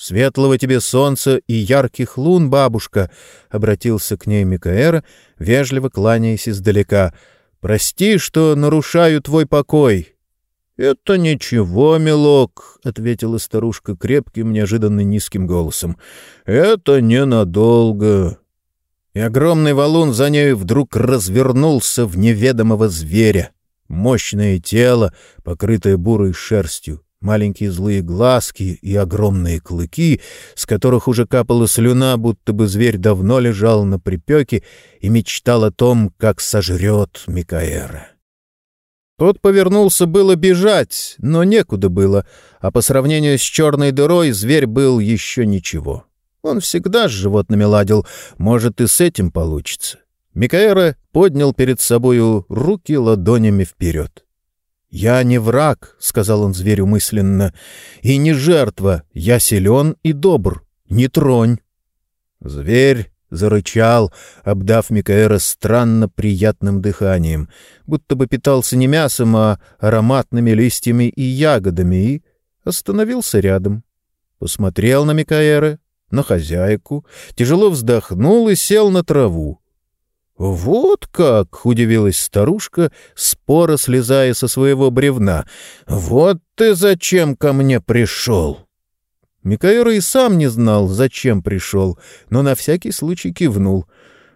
«Светлого тебе солнца и ярких лун, бабушка!» — обратился к ней Микаэра, вежливо кланяясь издалека. «Прости, что нарушаю твой покой». «Это ничего, милок», — ответила старушка крепким, неожиданно низким голосом. «Это ненадолго». И огромный валун за нею вдруг развернулся в неведомого зверя. Мощное тело, покрытое бурой шерстью, маленькие злые глазки и огромные клыки, с которых уже капала слюна, будто бы зверь давно лежал на припеке и мечтал о том, как сожрет Микаэра. Тот повернулся было бежать, но некуда было, а по сравнению с черной дырой зверь был еще ничего. Он всегда с животными ладил, может, и с этим получится. Микаэра поднял перед собою руки ладонями вперед. «Я не враг», — сказал он зверю мысленно, — «и не жертва, я силен и добр, не тронь». Зверь зарычал, обдав Микаэра странно приятным дыханием, будто бы питался не мясом, а ароматными листьями и ягодами, и остановился рядом. Посмотрел на Микаэра, на хозяйку, тяжело вздохнул и сел на траву. «Вот как!» — удивилась старушка, споро слезая со своего бревна. «Вот ты зачем ко мне пришел!» Микаэра и сам не знал, зачем пришел, но на всякий случай кивнул.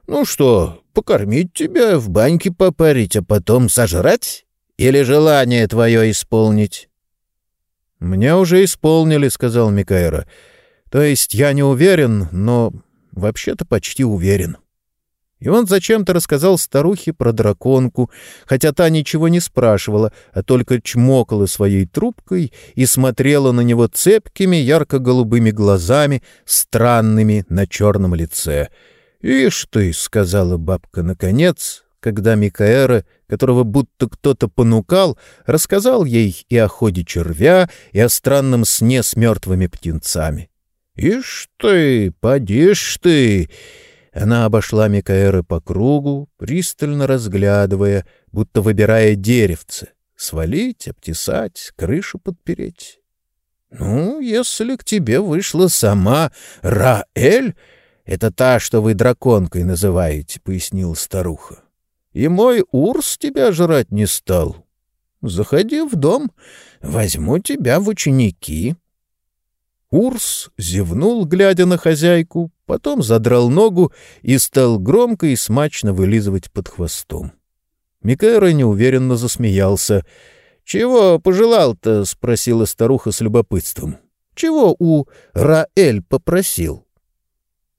«Ну что, покормить тебя, в баньке попарить, а потом сожрать? Или желание твое исполнить?» «Мне уже исполнили», — сказал Микаэра. «То есть я не уверен, но вообще-то почти уверен». И он зачем-то рассказал старухе про драконку, хотя та ничего не спрашивала, а только чмокала своей трубкой и смотрела на него цепкими ярко-голубыми глазами, странными на черном лице. «Ишь ты!» — сказала бабка наконец, когда Микаэра, которого будто кто-то понукал, рассказал ей и о ходе червя, и о странном сне с мертвыми птенцами. «Ишь ты! Подишь ты!» Она обошла Микаэра по кругу, пристально разглядывая, будто выбирая деревце. Свалить, обтесать, крышу подпереть. «Ну, если к тебе вышла сама Раэль, это та, что вы драконкой называете», — пояснила старуха. «И мой Урс тебя жрать не стал. Заходи в дом, возьму тебя в ученики». Урс зевнул, глядя на хозяйку, потом задрал ногу и стал громко и смачно вылизывать под хвостом. Микаэра неуверенно засмеялся. «Чего пожелал-то?» — спросила старуха с любопытством. «Чего у Раэль попросил?»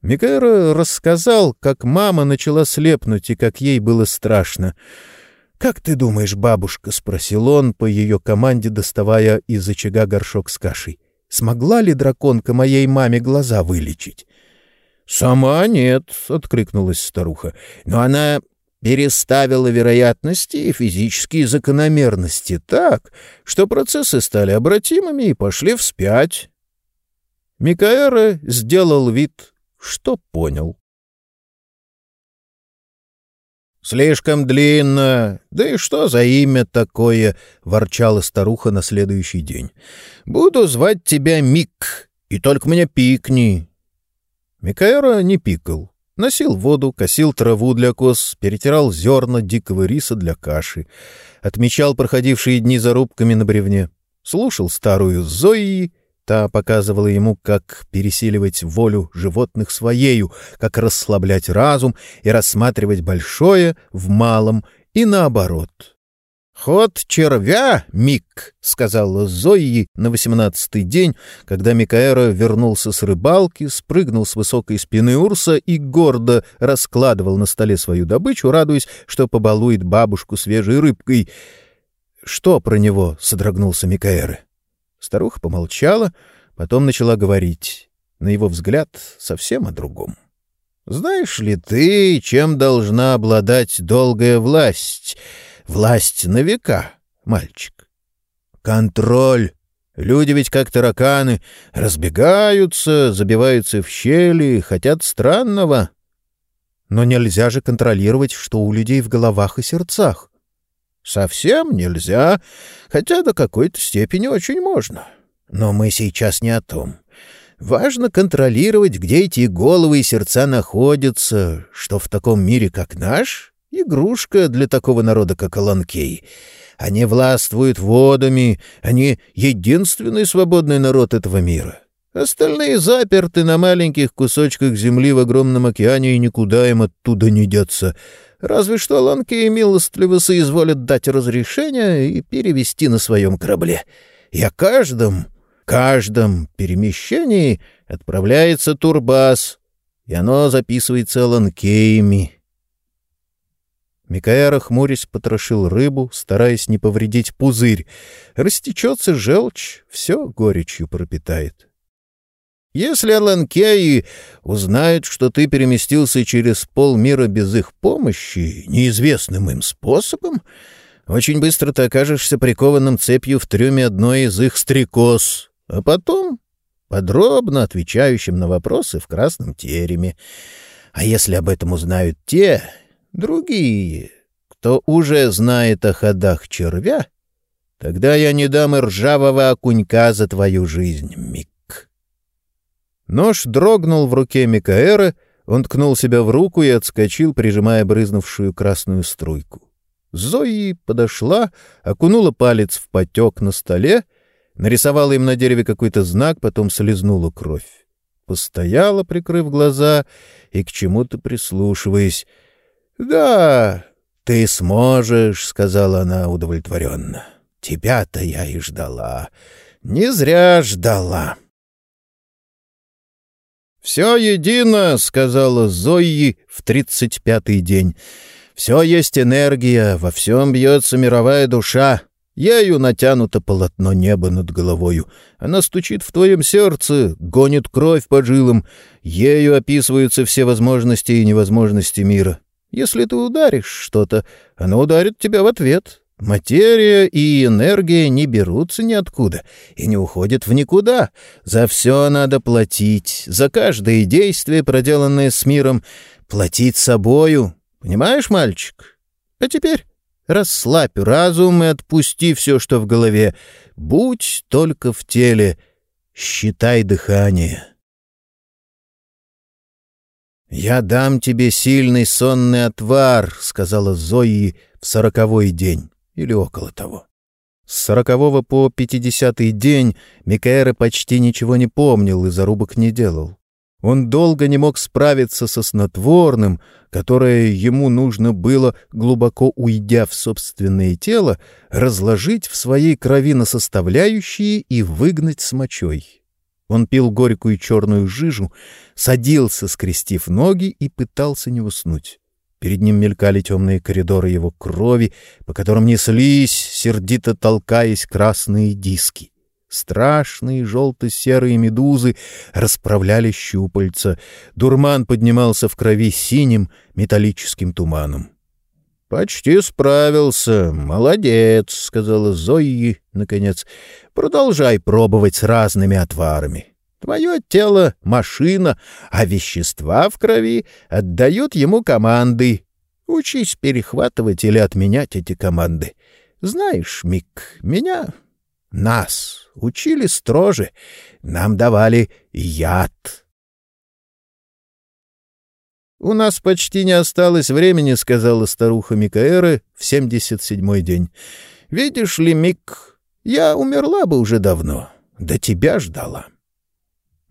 Микаэра рассказал, как мама начала слепнуть и как ей было страшно. «Как ты думаешь, бабушка?» — спросил он по ее команде, доставая из очага горшок с кашей смогла ли драконка моей маме глаза вылечить? — Сама нет, — откликнулась старуха, — но она переставила вероятности и физические закономерности так, что процессы стали обратимыми и пошли вспять. Микаэра сделал вид, что понял. «Слишком длинно. Да и что за имя такое?» — ворчала старуха на следующий день. «Буду звать тебя Мик, и только мне пикни». Микаэра не пикал. Носил воду, косил траву для коз, перетирал зерна дикого риса для каши, отмечал проходившие дни зарубками на бревне, слушал старую Зои Та показывала ему, как пересиливать волю животных своею, как расслаблять разум и рассматривать большое в малом и наоборот. «Ход червя, Мик!» — сказала Зои на восемнадцатый день, когда Микаэра вернулся с рыбалки, спрыгнул с высокой спины Урса и гордо раскладывал на столе свою добычу, радуясь, что побалует бабушку свежей рыбкой. «Что про него?» — содрогнулся Микаэра. Старуха помолчала, потом начала говорить. На его взгляд совсем о другом. «Знаешь ли ты, чем должна обладать долгая власть? Власть на века, мальчик. Контроль. Люди ведь как тараканы разбегаются, забиваются в щели, хотят странного. Но нельзя же контролировать, что у людей в головах и сердцах. Совсем нельзя, хотя до какой-то степени очень можно. Но мы сейчас не о том. Важно контролировать, где эти головы и сердца находятся, что в таком мире, как наш, игрушка для такого народа, как Аланкей. Они властвуют водами, они единственный свободный народ этого мира. Остальные заперты на маленьких кусочках земли в огромном океане, и никуда им оттуда не деться — Разве что ланки милостливо соизволят дать разрешение и перевести на своем корабле. И о каждом, каждом перемещении отправляется турбас, и оно записывается ланкеями. Микаэра, хмурясь, потрошил рыбу, стараясь не повредить пузырь. Растечется желчь, все горечью пропитает. Если Аланкеи узнают, что ты переместился через полмира без их помощи, неизвестным им способом, очень быстро ты окажешься прикованным цепью в трюме одной из их стрекоз, а потом подробно отвечающим на вопросы в красном тереме. А если об этом узнают те, другие, кто уже знает о ходах червя, тогда я не дам и ржавого окунька за твою жизнь, Мик. Нож дрогнул в руке Микаэра, он ткнул себя в руку и отскочил, прижимая брызнувшую красную струйку. Зои подошла, окунула палец в потек на столе, нарисовала им на дереве какой-то знак, потом слезнула кровь. Постояла, прикрыв глаза и к чему-то прислушиваясь. — Да, ты сможешь, — сказала она удовлетворенно. — Тебя-то я и ждала. Не зря ждала. — «Все едино», — сказала Зои в тридцать пятый день. «Все есть энергия, во всем бьется мировая душа. Ею натянуто полотно неба над головою. Она стучит в твоем сердце, гонит кровь по жилам. Ею описываются все возможности и невозможности мира. Если ты ударишь что-то, оно ударит тебя в ответ. Материя и энергия не берутся ниоткуда и не уходят в никуда. За все надо платить, за каждое действие, проделанное с миром, платить собою. Понимаешь, мальчик? А теперь Расслабь разум и отпусти все, что в голове. Будь только в теле. Считай дыхание. «Я дам тебе сильный сонный отвар», — сказала Зои в сороковой день или около того. С сорокового по пятидесятый день Микаэра почти ничего не помнил и зарубок не делал. Он долго не мог справиться со снотворным, которое ему нужно было, глубоко уйдя в собственное тело, разложить в своей крови на составляющие и выгнать с мочой. Он пил горькую черную жижу, садился, скрестив ноги, и пытался не уснуть. Перед ним мелькали темные коридоры его крови, по которым неслись, сердито толкаясь, красные диски. Страшные желто-серые медузы расправляли щупальца. Дурман поднимался в крови синим металлическим туманом. — Почти справился. Молодец, — сказала Зои, наконец. — Продолжай пробовать с разными отварами. Твое тело — машина, а вещества в крови отдают ему команды. Учись перехватывать или отменять эти команды. Знаешь, Мик, меня нас учили строже, нам давали яд. «У нас почти не осталось времени», — сказала старуха Микаэра в семьдесят седьмой день. «Видишь ли, Мик, я умерла бы уже давно, да тебя ждала».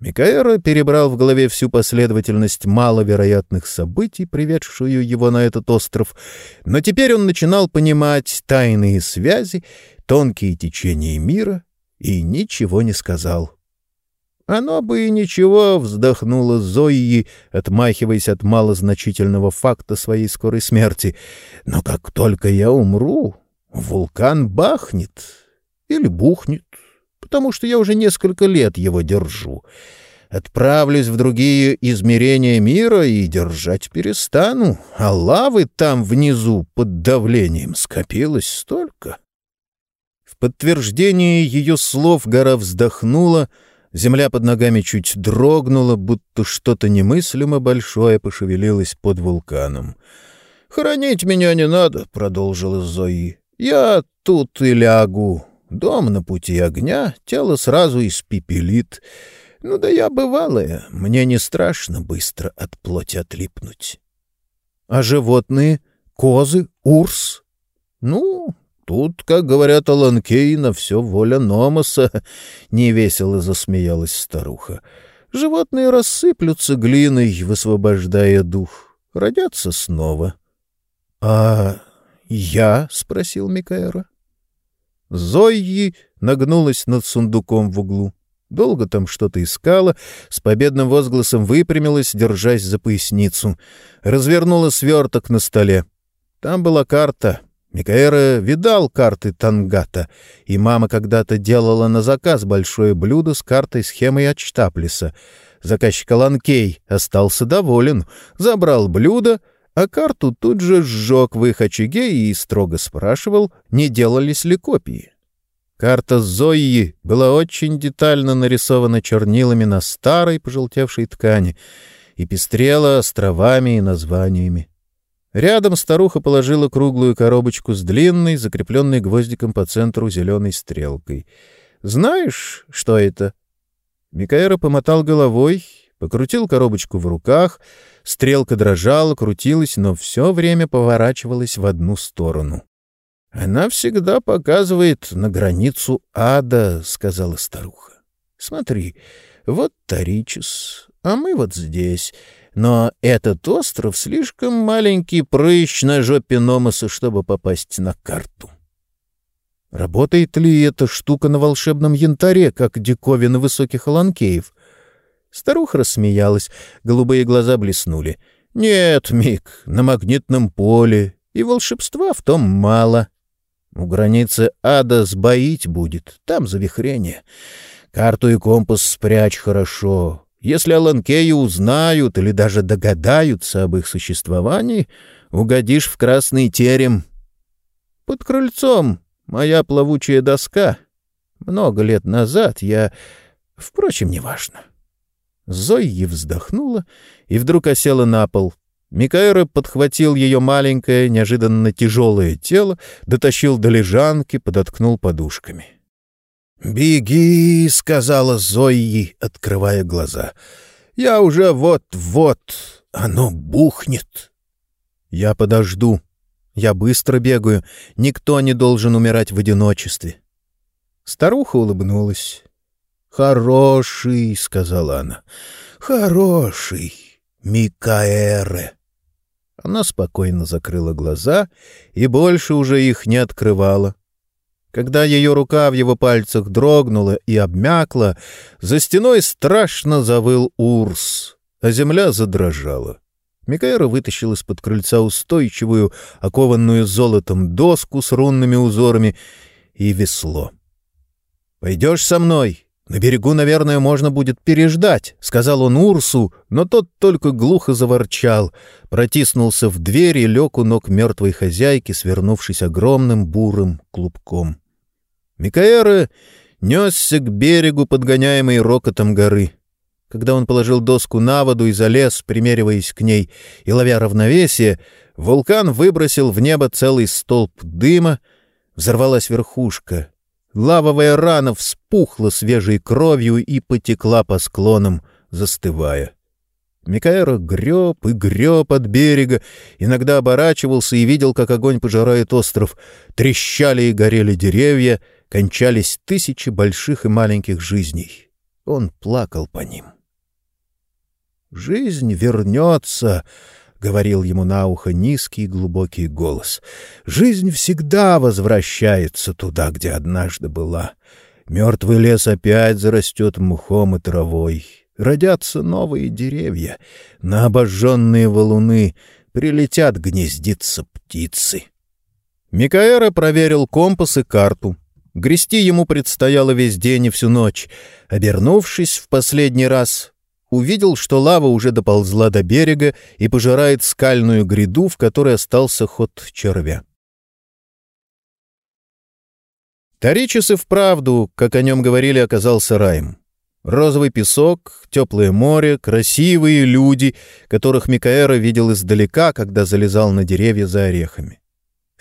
Микаэра перебрал в голове всю последовательность маловероятных событий, приведшую его на этот остров, но теперь он начинал понимать тайные связи тонкие течения мира и ничего не сказал. «Оно бы и ничего», — вздохнула Зои, отмахиваясь от малозначительного факта своей скорой смерти. «Но как только я умру, вулкан бахнет или бухнет, потому что я уже несколько лет его держу. Отправлюсь в другие измерения мира и держать перестану, а лавы там внизу под давлением скопилось столько». В подтверждение ее слов гора вздохнула, земля под ногами чуть дрогнула, будто что-то немыслимо большое пошевелилось под вулканом. «Хоронить меня не надо», — продолжила Зои. «Я тут и лягу. Дом на пути огня, тело сразу испепелит. Ну да я бывалая, мне не страшно быстро от плоти отлипнуть». «А животные? Козы? Урс?» «Ну, Тут, как говорят Аланкейна, все воля Номоса, — невесело засмеялась старуха. Животные рассыплются глиной, высвобождая дух, родятся снова. — А я? — спросил Микаэра. Зойи нагнулась над сундуком в углу. Долго там что-то искала, с победным возгласом выпрямилась, держась за поясницу. Развернула сверток на столе. Там была карта — Микаэра видал карты Тангата, и мама когда-то делала на заказ большое блюдо с картой схемой от Штаплиса. Заказчик Аланкей остался доволен, забрал блюдо, а карту тут же сжег в их очаге и строго спрашивал, не делались ли копии. Карта Зои была очень детально нарисована чернилами на старой пожелтевшей ткани и пестрела островами и названиями. Рядом старуха положила круглую коробочку с длинной, закрепленной гвоздиком по центру зеленой стрелкой. «Знаешь, что это?» Микаэра помотал головой, покрутил коробочку в руках. Стрелка дрожала, крутилась, но все время поворачивалась в одну сторону. «Она всегда показывает на границу ада», — сказала старуха. «Смотри, вот Таричес, а мы вот здесь. Но этот остров слишком маленький прыщ на жопе Номоса, чтобы попасть на карту. Работает ли эта штука на волшебном янтаре, как диковины высоких аланкеев? Старуха рассмеялась, голубые глаза блеснули. «Нет, Мик, на магнитном поле, и волшебства в том мало. У границы ада сбоить будет, там завихрение. Карту и компас спрячь хорошо, если Аланкеи узнают или даже догадаются об их существовании, угодишь в красный терем. Под крыльцом моя плавучая доска. Много лет назад я... Впрочем, неважно. Зойи вздохнула и вдруг осела на пол. Микаэра подхватил ее маленькое, неожиданно тяжелое тело, дотащил до лежанки, подоткнул подушками. «Беги!» — сказала Зои, открывая глаза. «Я уже вот-вот, оно бухнет!» «Я подожду. Я быстро бегаю. Никто не должен умирать в одиночестве». Старуха улыбнулась. «Хороший!» — сказала она. «Хороший! Микаэре!» Она спокойно закрыла глаза и больше уже их не открывала. Когда ее рука в его пальцах дрогнула и обмякла, за стеной страшно завыл Урс, а земля задрожала. Микаэра вытащил из-под крыльца устойчивую, окованную золотом доску с рунными узорами и весло. «Пойдешь со мной?» «На берегу, наверное, можно будет переждать», — сказал он Урсу, но тот только глухо заворчал, протиснулся в дверь и лег у ног мертвой хозяйки, свернувшись огромным бурым клубком. Микаэра несся к берегу, подгоняемый рокотом горы. Когда он положил доску на воду и залез, примериваясь к ней и ловя равновесие, вулкан выбросил в небо целый столб дыма, взорвалась верхушка — Лавовая рана вспухла свежей кровью и потекла по склонам, застывая. Микаэра греб и греб от берега, иногда оборачивался и видел, как огонь пожирает остров. Трещали и горели деревья, кончались тысячи больших и маленьких жизней. Он плакал по ним. «Жизнь вернется», говорил ему на ухо низкий глубокий голос. Жизнь всегда возвращается туда, где однажды была. Мертвый лес опять зарастет мхом и травой. Родятся новые деревья. На обожженные валуны прилетят гнездиться птицы. Микаэра проверил компас и карту. Грести ему предстояло весь день и всю ночь. Обернувшись в последний раз, увидел, что лава уже доползла до берега и пожирает скальную гряду, в которой остался ход червя. Таричес и вправду, как о нем говорили, оказался раем. Розовый песок, теплое море, красивые люди, которых Микаэра видел издалека, когда залезал на деревья за орехами.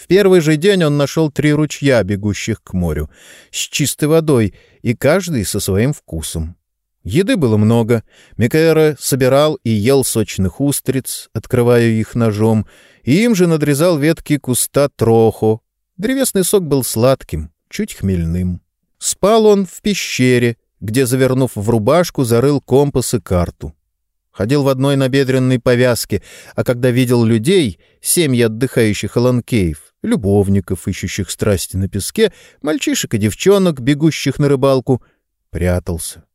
В первый же день он нашел три ручья, бегущих к морю, с чистой водой, и каждый со своим вкусом. Еды было много. Микаэра собирал и ел сочных устриц, открывая их ножом, и им же надрезал ветки куста трохо. Древесный сок был сладким, чуть хмельным. Спал он в пещере, где, завернув в рубашку, зарыл компас и карту. Ходил в одной набедренной повязке, а когда видел людей, семьи отдыхающих аланкеев, любовников, ищущих страсти на песке, мальчишек и девчонок, бегущих на рыбалку, прятался.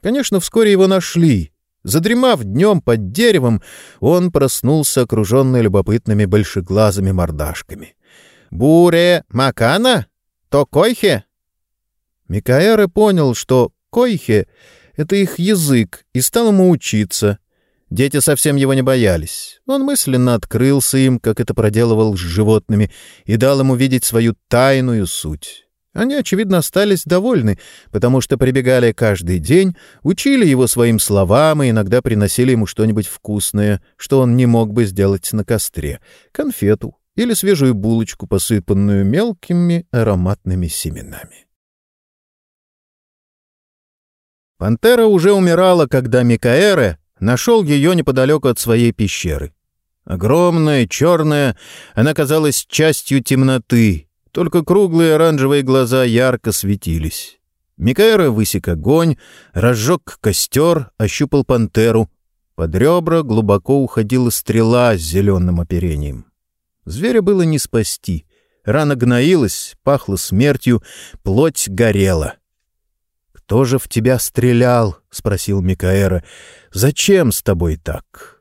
Конечно, вскоре его нашли. Задремав днем под деревом, он проснулся, окруженный любопытными большеглазыми мордашками. «Буре Макана? То Койхе?» Микаэре понял, что Койхе — это их язык, и стал ему учиться. Дети совсем его не боялись. Он мысленно открылся им, как это проделывал с животными, и дал ему видеть свою тайную суть. Они, очевидно, остались довольны, потому что прибегали каждый день, учили его своим словам и иногда приносили ему что-нибудь вкусное, что он не мог бы сделать на костре — конфету или свежую булочку, посыпанную мелкими ароматными семенами. Пантера уже умирала, когда Микаэре нашел ее неподалеку от своей пещеры. Огромная, черная, она казалась частью темноты — только круглые оранжевые глаза ярко светились. Микаэра высек огонь, разжег костер, ощупал пантеру. Под ребра глубоко уходила стрела с зеленым оперением. Зверя было не спасти. Рана гноилась, пахла смертью, плоть горела. «Кто же в тебя стрелял?» — спросил Микаэра. «Зачем с тобой так?»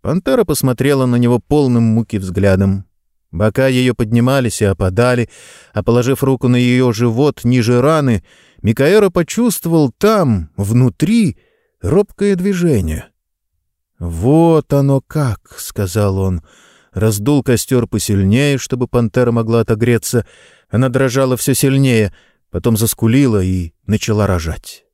Пантера посмотрела на него полным муки взглядом. Бока ее поднимались и опадали, а, положив руку на ее живот ниже раны, Микаэра почувствовал там, внутри, робкое движение. «Вот оно как!» — сказал он. Раздул костер посильнее, чтобы пантера могла отогреться. Она дрожала все сильнее, потом заскулила и начала рожать.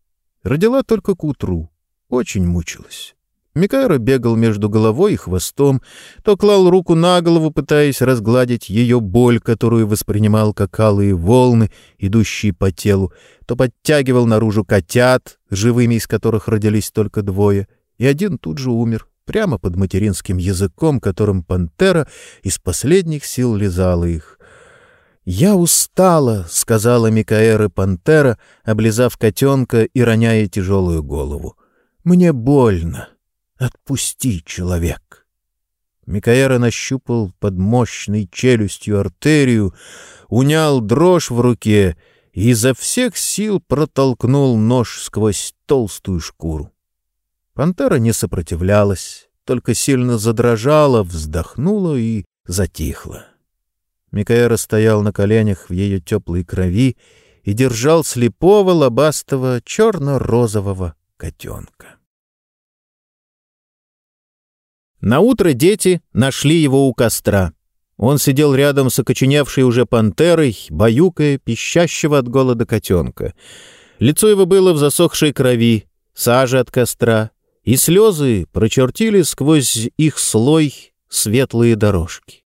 Родила только к утру. Очень мучилась. Микаэра бегал между головой и хвостом, то клал руку на голову, пытаясь разгладить ее боль, которую воспринимал как алые волны, идущие по телу, то подтягивал наружу котят, живыми из которых родились только двое, и один тут же умер, прямо под материнским языком, которым пантера из последних сил лизала их. «Я устала», — сказала Микаэра пантера, облизав котенка и роняя тяжелую голову. «Мне больно». Отпусти, человек. Микаэра нащупал под мощной челюстью артерию, унял дрожь в руке и изо всех сил протолкнул нож сквозь толстую шкуру. Пантера не сопротивлялась, только сильно задрожала, вздохнула и затихла. Микаэра стоял на коленях в ее теплой крови и держал слепого, лобастого, черно-розового котенка. На утро дети нашли его у костра. Он сидел рядом с окоченевшей уже пантерой, баюкая пищащего от голода котенка. Лицо его было в засохшей крови, саже от костра, и слезы прочертили сквозь их слой светлые дорожки.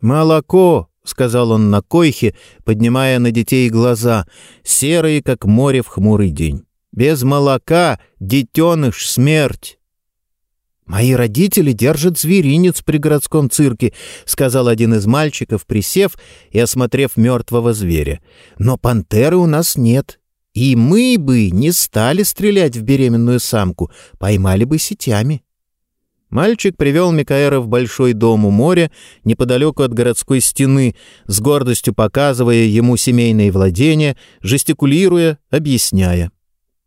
«Молоко!» — сказал он на койхе, поднимая на детей глаза, серые, как море в хмурый день. «Без молока детеныш смерть!» «Мои родители держат зверинец при городском цирке», — сказал один из мальчиков, присев и осмотрев мертвого зверя. «Но пантеры у нас нет. И мы бы не стали стрелять в беременную самку, поймали бы сетями». Мальчик привел Микаэра в большой дом у моря, неподалеку от городской стены, с гордостью показывая ему семейные владения, жестикулируя, объясняя.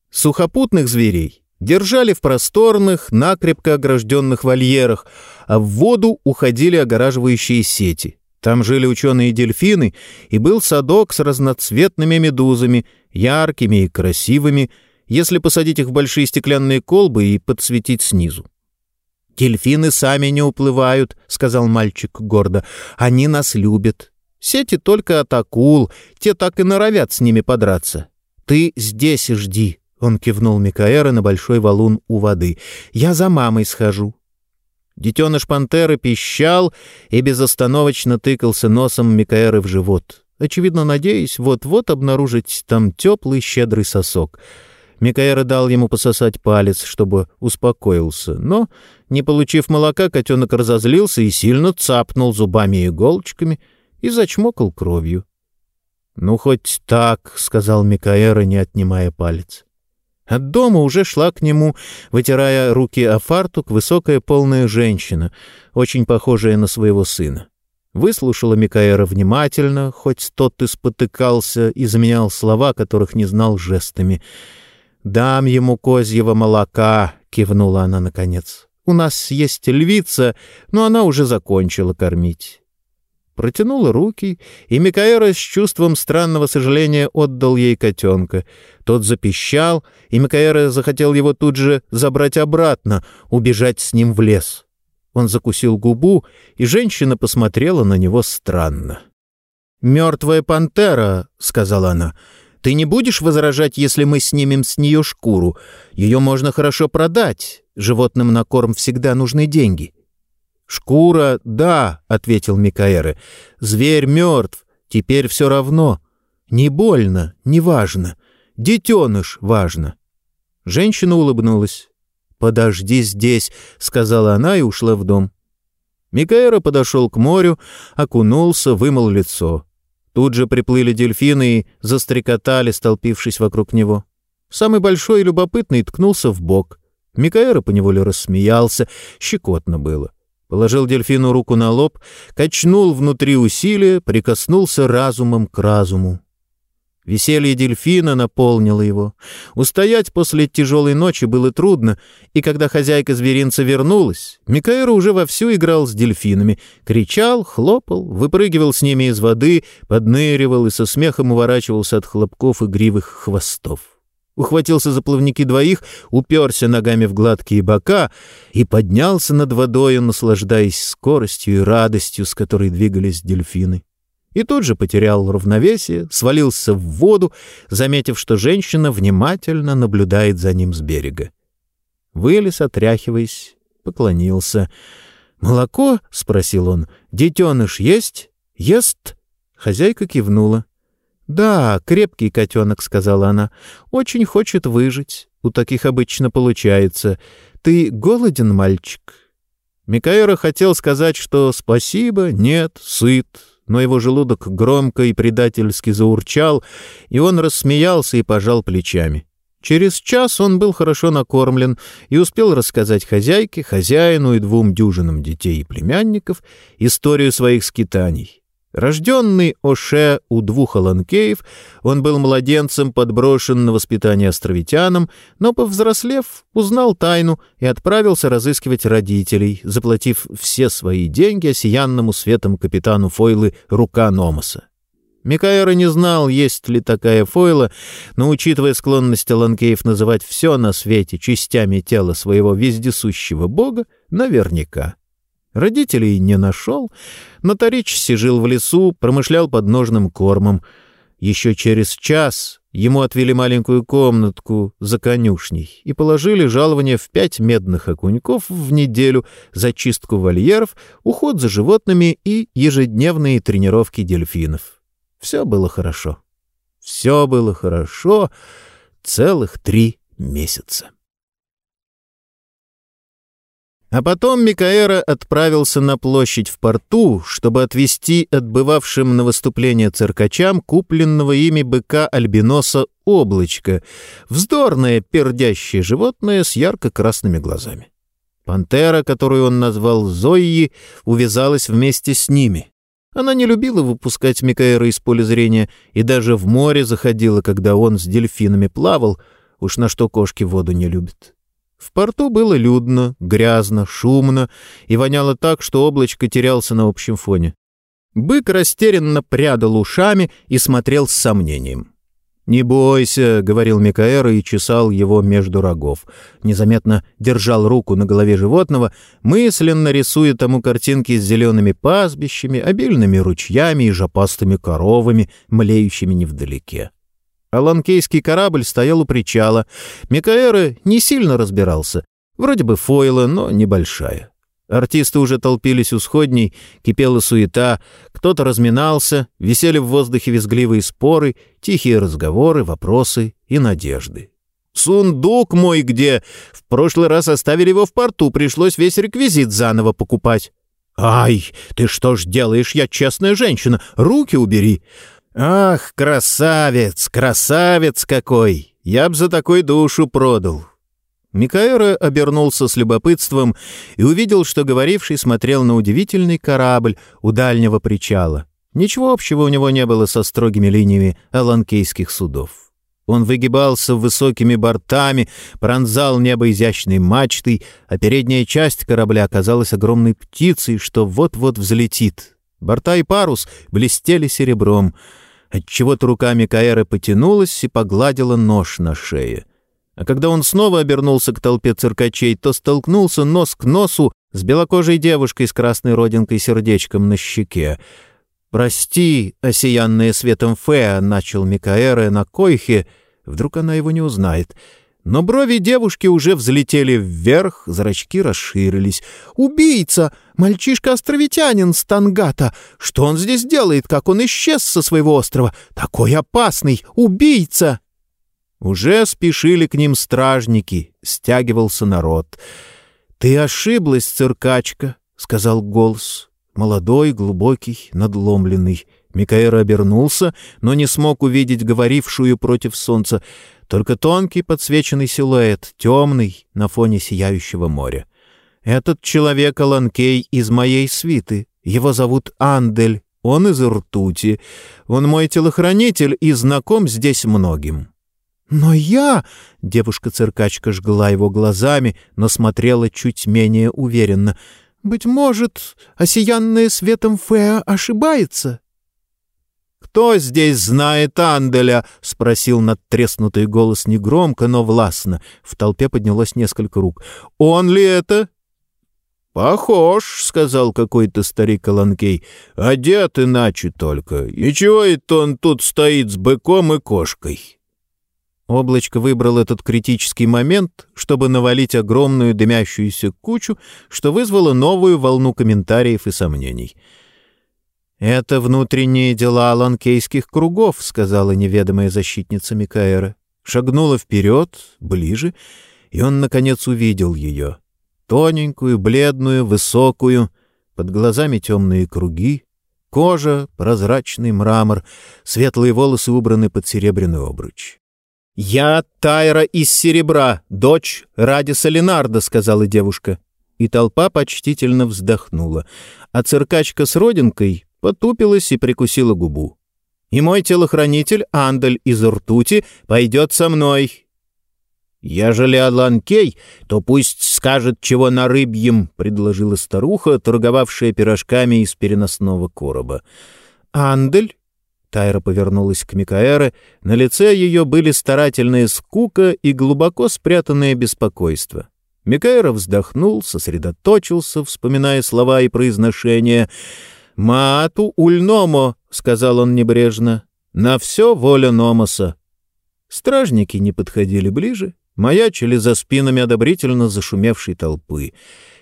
Сухопутных зверей держали в просторных, накрепко огражденных вольерах, а в воду уходили огораживающие сети. Там жили ученые-дельфины, и был садок с разноцветными медузами, яркими и красивыми, если посадить их в большие стеклянные колбы и подсветить снизу. «Дельфины сами не уплывают», — сказал мальчик гордо. «Они нас любят. Сети только от акул, те так и норовят с ними подраться. Ты здесь жди». Он кивнул Микаэра на большой валун у воды. «Я за мамой схожу». Детеныш пантеры пищал и безостановочно тыкался носом Микаэры в живот, очевидно надеясь вот-вот обнаружить там теплый щедрый сосок. Микаэра дал ему пососать палец, чтобы успокоился, но, не получив молока, котенок разозлился и сильно цапнул зубами и иголочками и зачмокал кровью. «Ну, хоть так», — сказал Микаэра, не отнимая палец. От дома уже шла к нему, вытирая руки о фартук, высокая полная женщина, очень похожая на своего сына. Выслушала Микаэра внимательно, хоть тот и спотыкался и заменял слова, которых не знал жестами. «Дам ему козьего молока», — кивнула она наконец. «У нас есть львица, но она уже закончила кормить протянула руки, и Микаэра с чувством странного сожаления отдал ей котенка. Тот запищал, и Микаэра захотел его тут же забрать обратно, убежать с ним в лес. Он закусил губу, и женщина посмотрела на него странно. «Мертвая пантера», — сказала она, — «ты не будешь возражать, если мы снимем с нее шкуру? Ее можно хорошо продать. Животным на корм всегда нужны деньги». «Шкура, да», — ответил Микаэры. «Зверь мертв, теперь все равно. Не больно, не важно. Детеныш важно». Женщина улыбнулась. «Подожди здесь», — сказала она и ушла в дом. Микаэра подошел к морю, окунулся, вымыл лицо. Тут же приплыли дельфины и застрекотали, столпившись вокруг него. Самый большой и любопытный ткнулся в бок. Микаэра поневоле рассмеялся, щекотно было. Положил дельфину руку на лоб, качнул внутри усилия, прикоснулся разумом к разуму. Веселье дельфина наполнило его. Устоять после тяжелой ночи было трудно, и когда хозяйка зверинца вернулась, Микаэра уже вовсю играл с дельфинами, кричал, хлопал, выпрыгивал с ними из воды, подныривал и со смехом уворачивался от хлопков игривых хвостов ухватился за плавники двоих, уперся ногами в гладкие бока и поднялся над водою, наслаждаясь скоростью и радостью, с которой двигались дельфины. И тут же потерял равновесие, свалился в воду, заметив, что женщина внимательно наблюдает за ним с берега. Вылез, отряхиваясь, поклонился. «Молоко?» — спросил он. «Детеныш есть? Ест?» Хозяйка кивнула. «Да, крепкий котенок», — сказала она. «Очень хочет выжить. У таких обычно получается. Ты голоден, мальчик?» Микаэра хотел сказать, что спасибо, нет, сыт, но его желудок громко и предательски заурчал, и он рассмеялся и пожал плечами. Через час он был хорошо накормлен и успел рассказать хозяйке, хозяину и двум дюжинам детей и племянников историю своих скитаний. Рожденный Оше у двух Аланкеев, он был младенцем, подброшен на воспитание островитянам, но, повзрослев, узнал тайну и отправился разыскивать родителей, заплатив все свои деньги осиянному светом капитану Фойлы Рука Номоса. Микаэра не знал, есть ли такая Фойла, но, учитывая склонность Аланкеев называть все на свете частями тела своего вездесущего бога, наверняка. Родителей не нашел, но Торичси жил в лесу, промышлял подножным кормом. Еще через час ему отвели маленькую комнатку за конюшней и положили жалование в пять медных окуньков в неделю за чистку вольеров, уход за животными и ежедневные тренировки дельфинов. Все было хорошо. Все было хорошо целых три месяца. А потом Микаэра отправился на площадь в порту, чтобы отвезти отбывавшим на выступление циркачам купленного ими быка-альбиноса облачко, вздорное пердящее животное с ярко-красными глазами. Пантера, которую он назвал Зои, увязалась вместе с ними. Она не любила выпускать Микаэра из поля зрения и даже в море заходила, когда он с дельфинами плавал, уж на что кошки воду не любят. В порту было людно, грязно, шумно и воняло так, что облачко терялся на общем фоне. Бык растерянно прядал ушами и смотрел с сомнением. «Не бойся», — говорил Микаэра и чесал его между рогов. Незаметно держал руку на голове животного, мысленно рисуя тому картинки с зелеными пастбищами, обильными ручьями и жопастыми коровами, млеющими невдалеке. Аланкейский корабль стоял у причала. Микаэра не сильно разбирался. Вроде бы фойла, но небольшая. Артисты уже толпились у сходней, кипела суета, кто-то разминался, висели в воздухе визгливые споры, тихие разговоры, вопросы и надежды. «Сундук мой где? В прошлый раз оставили его в порту, пришлось весь реквизит заново покупать». «Ай, ты что ж делаешь? Я честная женщина. Руки убери. «Ах, красавец, красавец какой! Я б за такой душу продал!» Микаэра обернулся с любопытством и увидел, что говоривший смотрел на удивительный корабль у дальнего причала. Ничего общего у него не было со строгими линиями аланкейских судов. Он выгибался высокими бортами, пронзал небо изящной мачтой, а передняя часть корабля оказалась огромной птицей, что вот-вот взлетит. Борта и парус блестели серебром — Отчего-то руками Каэры потянулась и погладила нож на шее. А когда он снова обернулся к толпе циркачей, то столкнулся нос к носу с белокожей девушкой с красной родинкой сердечком на щеке. «Прости, осиянная светом Феа», — начал Микаэра на койхе. Вдруг она его не узнает — но брови девушки уже взлетели вверх, зрачки расширились. «Убийца! Мальчишка-островитянин Стангата! Что он здесь делает? Как он исчез со своего острова? Такой опасный! Убийца!» Уже спешили к ним стражники, стягивался народ. «Ты ошиблась, циркачка», — сказал голос. Молодой, глубокий, надломленный. Микаэра обернулся, но не смог увидеть говорившую против солнца только тонкий подсвеченный силуэт, темный, на фоне сияющего моря. Этот человек Аланкей из моей свиты. Его зовут Андель, он из ртути. Он мой телохранитель и знаком здесь многим. «Но я...» — девушка-циркачка жгла его глазами, но смотрела чуть менее уверенно. «Быть может, осиянная светом Феа ошибается?» «Кто здесь знает Анделя?» — спросил надтреснутый голос негромко, но властно. В толпе поднялось несколько рук. «Он ли это?» «Похож», — сказал какой-то старик Аланкей. «Одет иначе только. И чего это он тут стоит с быком и кошкой?» Облачко выбрал этот критический момент, чтобы навалить огромную дымящуюся кучу, что вызвало новую волну комментариев и сомнений. «Это внутренние дела ланкейских кругов», — сказала неведомая защитница Микаэра. Шагнула вперед, ближе, и он, наконец, увидел ее. Тоненькую, бледную, высокую, под глазами темные круги, кожа — прозрачный мрамор, светлые волосы убраны под серебряный обруч. «Я Тайра из серебра, дочь Радиса Ленарда», — сказала девушка. И толпа почтительно вздохнула, а циркачка с родинкой потупилась и прикусила губу. «И мой телохранитель, Андель из ртути, пойдет со мной». «Ежели Аланкей, то пусть скажет, чего на рыбьем», — предложила старуха, торговавшая пирожками из переносного короба. «Андель?» Тайра повернулась к Микаэре. На лице ее были старательная скука и глубоко спрятанное беспокойство. Микаэра вздохнул, сосредоточился, вспоминая слова и произношения. «Маату ульномо», — сказал он небрежно, — «на все воля Номоса». Стражники не подходили ближе, маячили за спинами одобрительно зашумевшей толпы.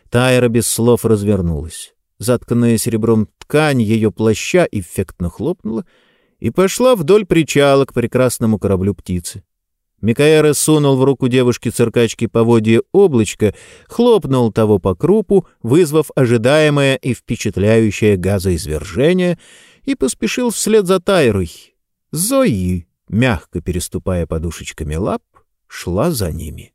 Тайра без слов развернулась. Затканная серебром ткань ее плаща эффектно хлопнула — и пошла вдоль причала к прекрасному кораблю птицы. Микаэра сунул в руку девушки-циркачки поводье облачко, хлопнул того по крупу, вызвав ожидаемое и впечатляющее газоизвержение, и поспешил вслед за Тайрой. Зои, мягко переступая подушечками лап, шла за ними.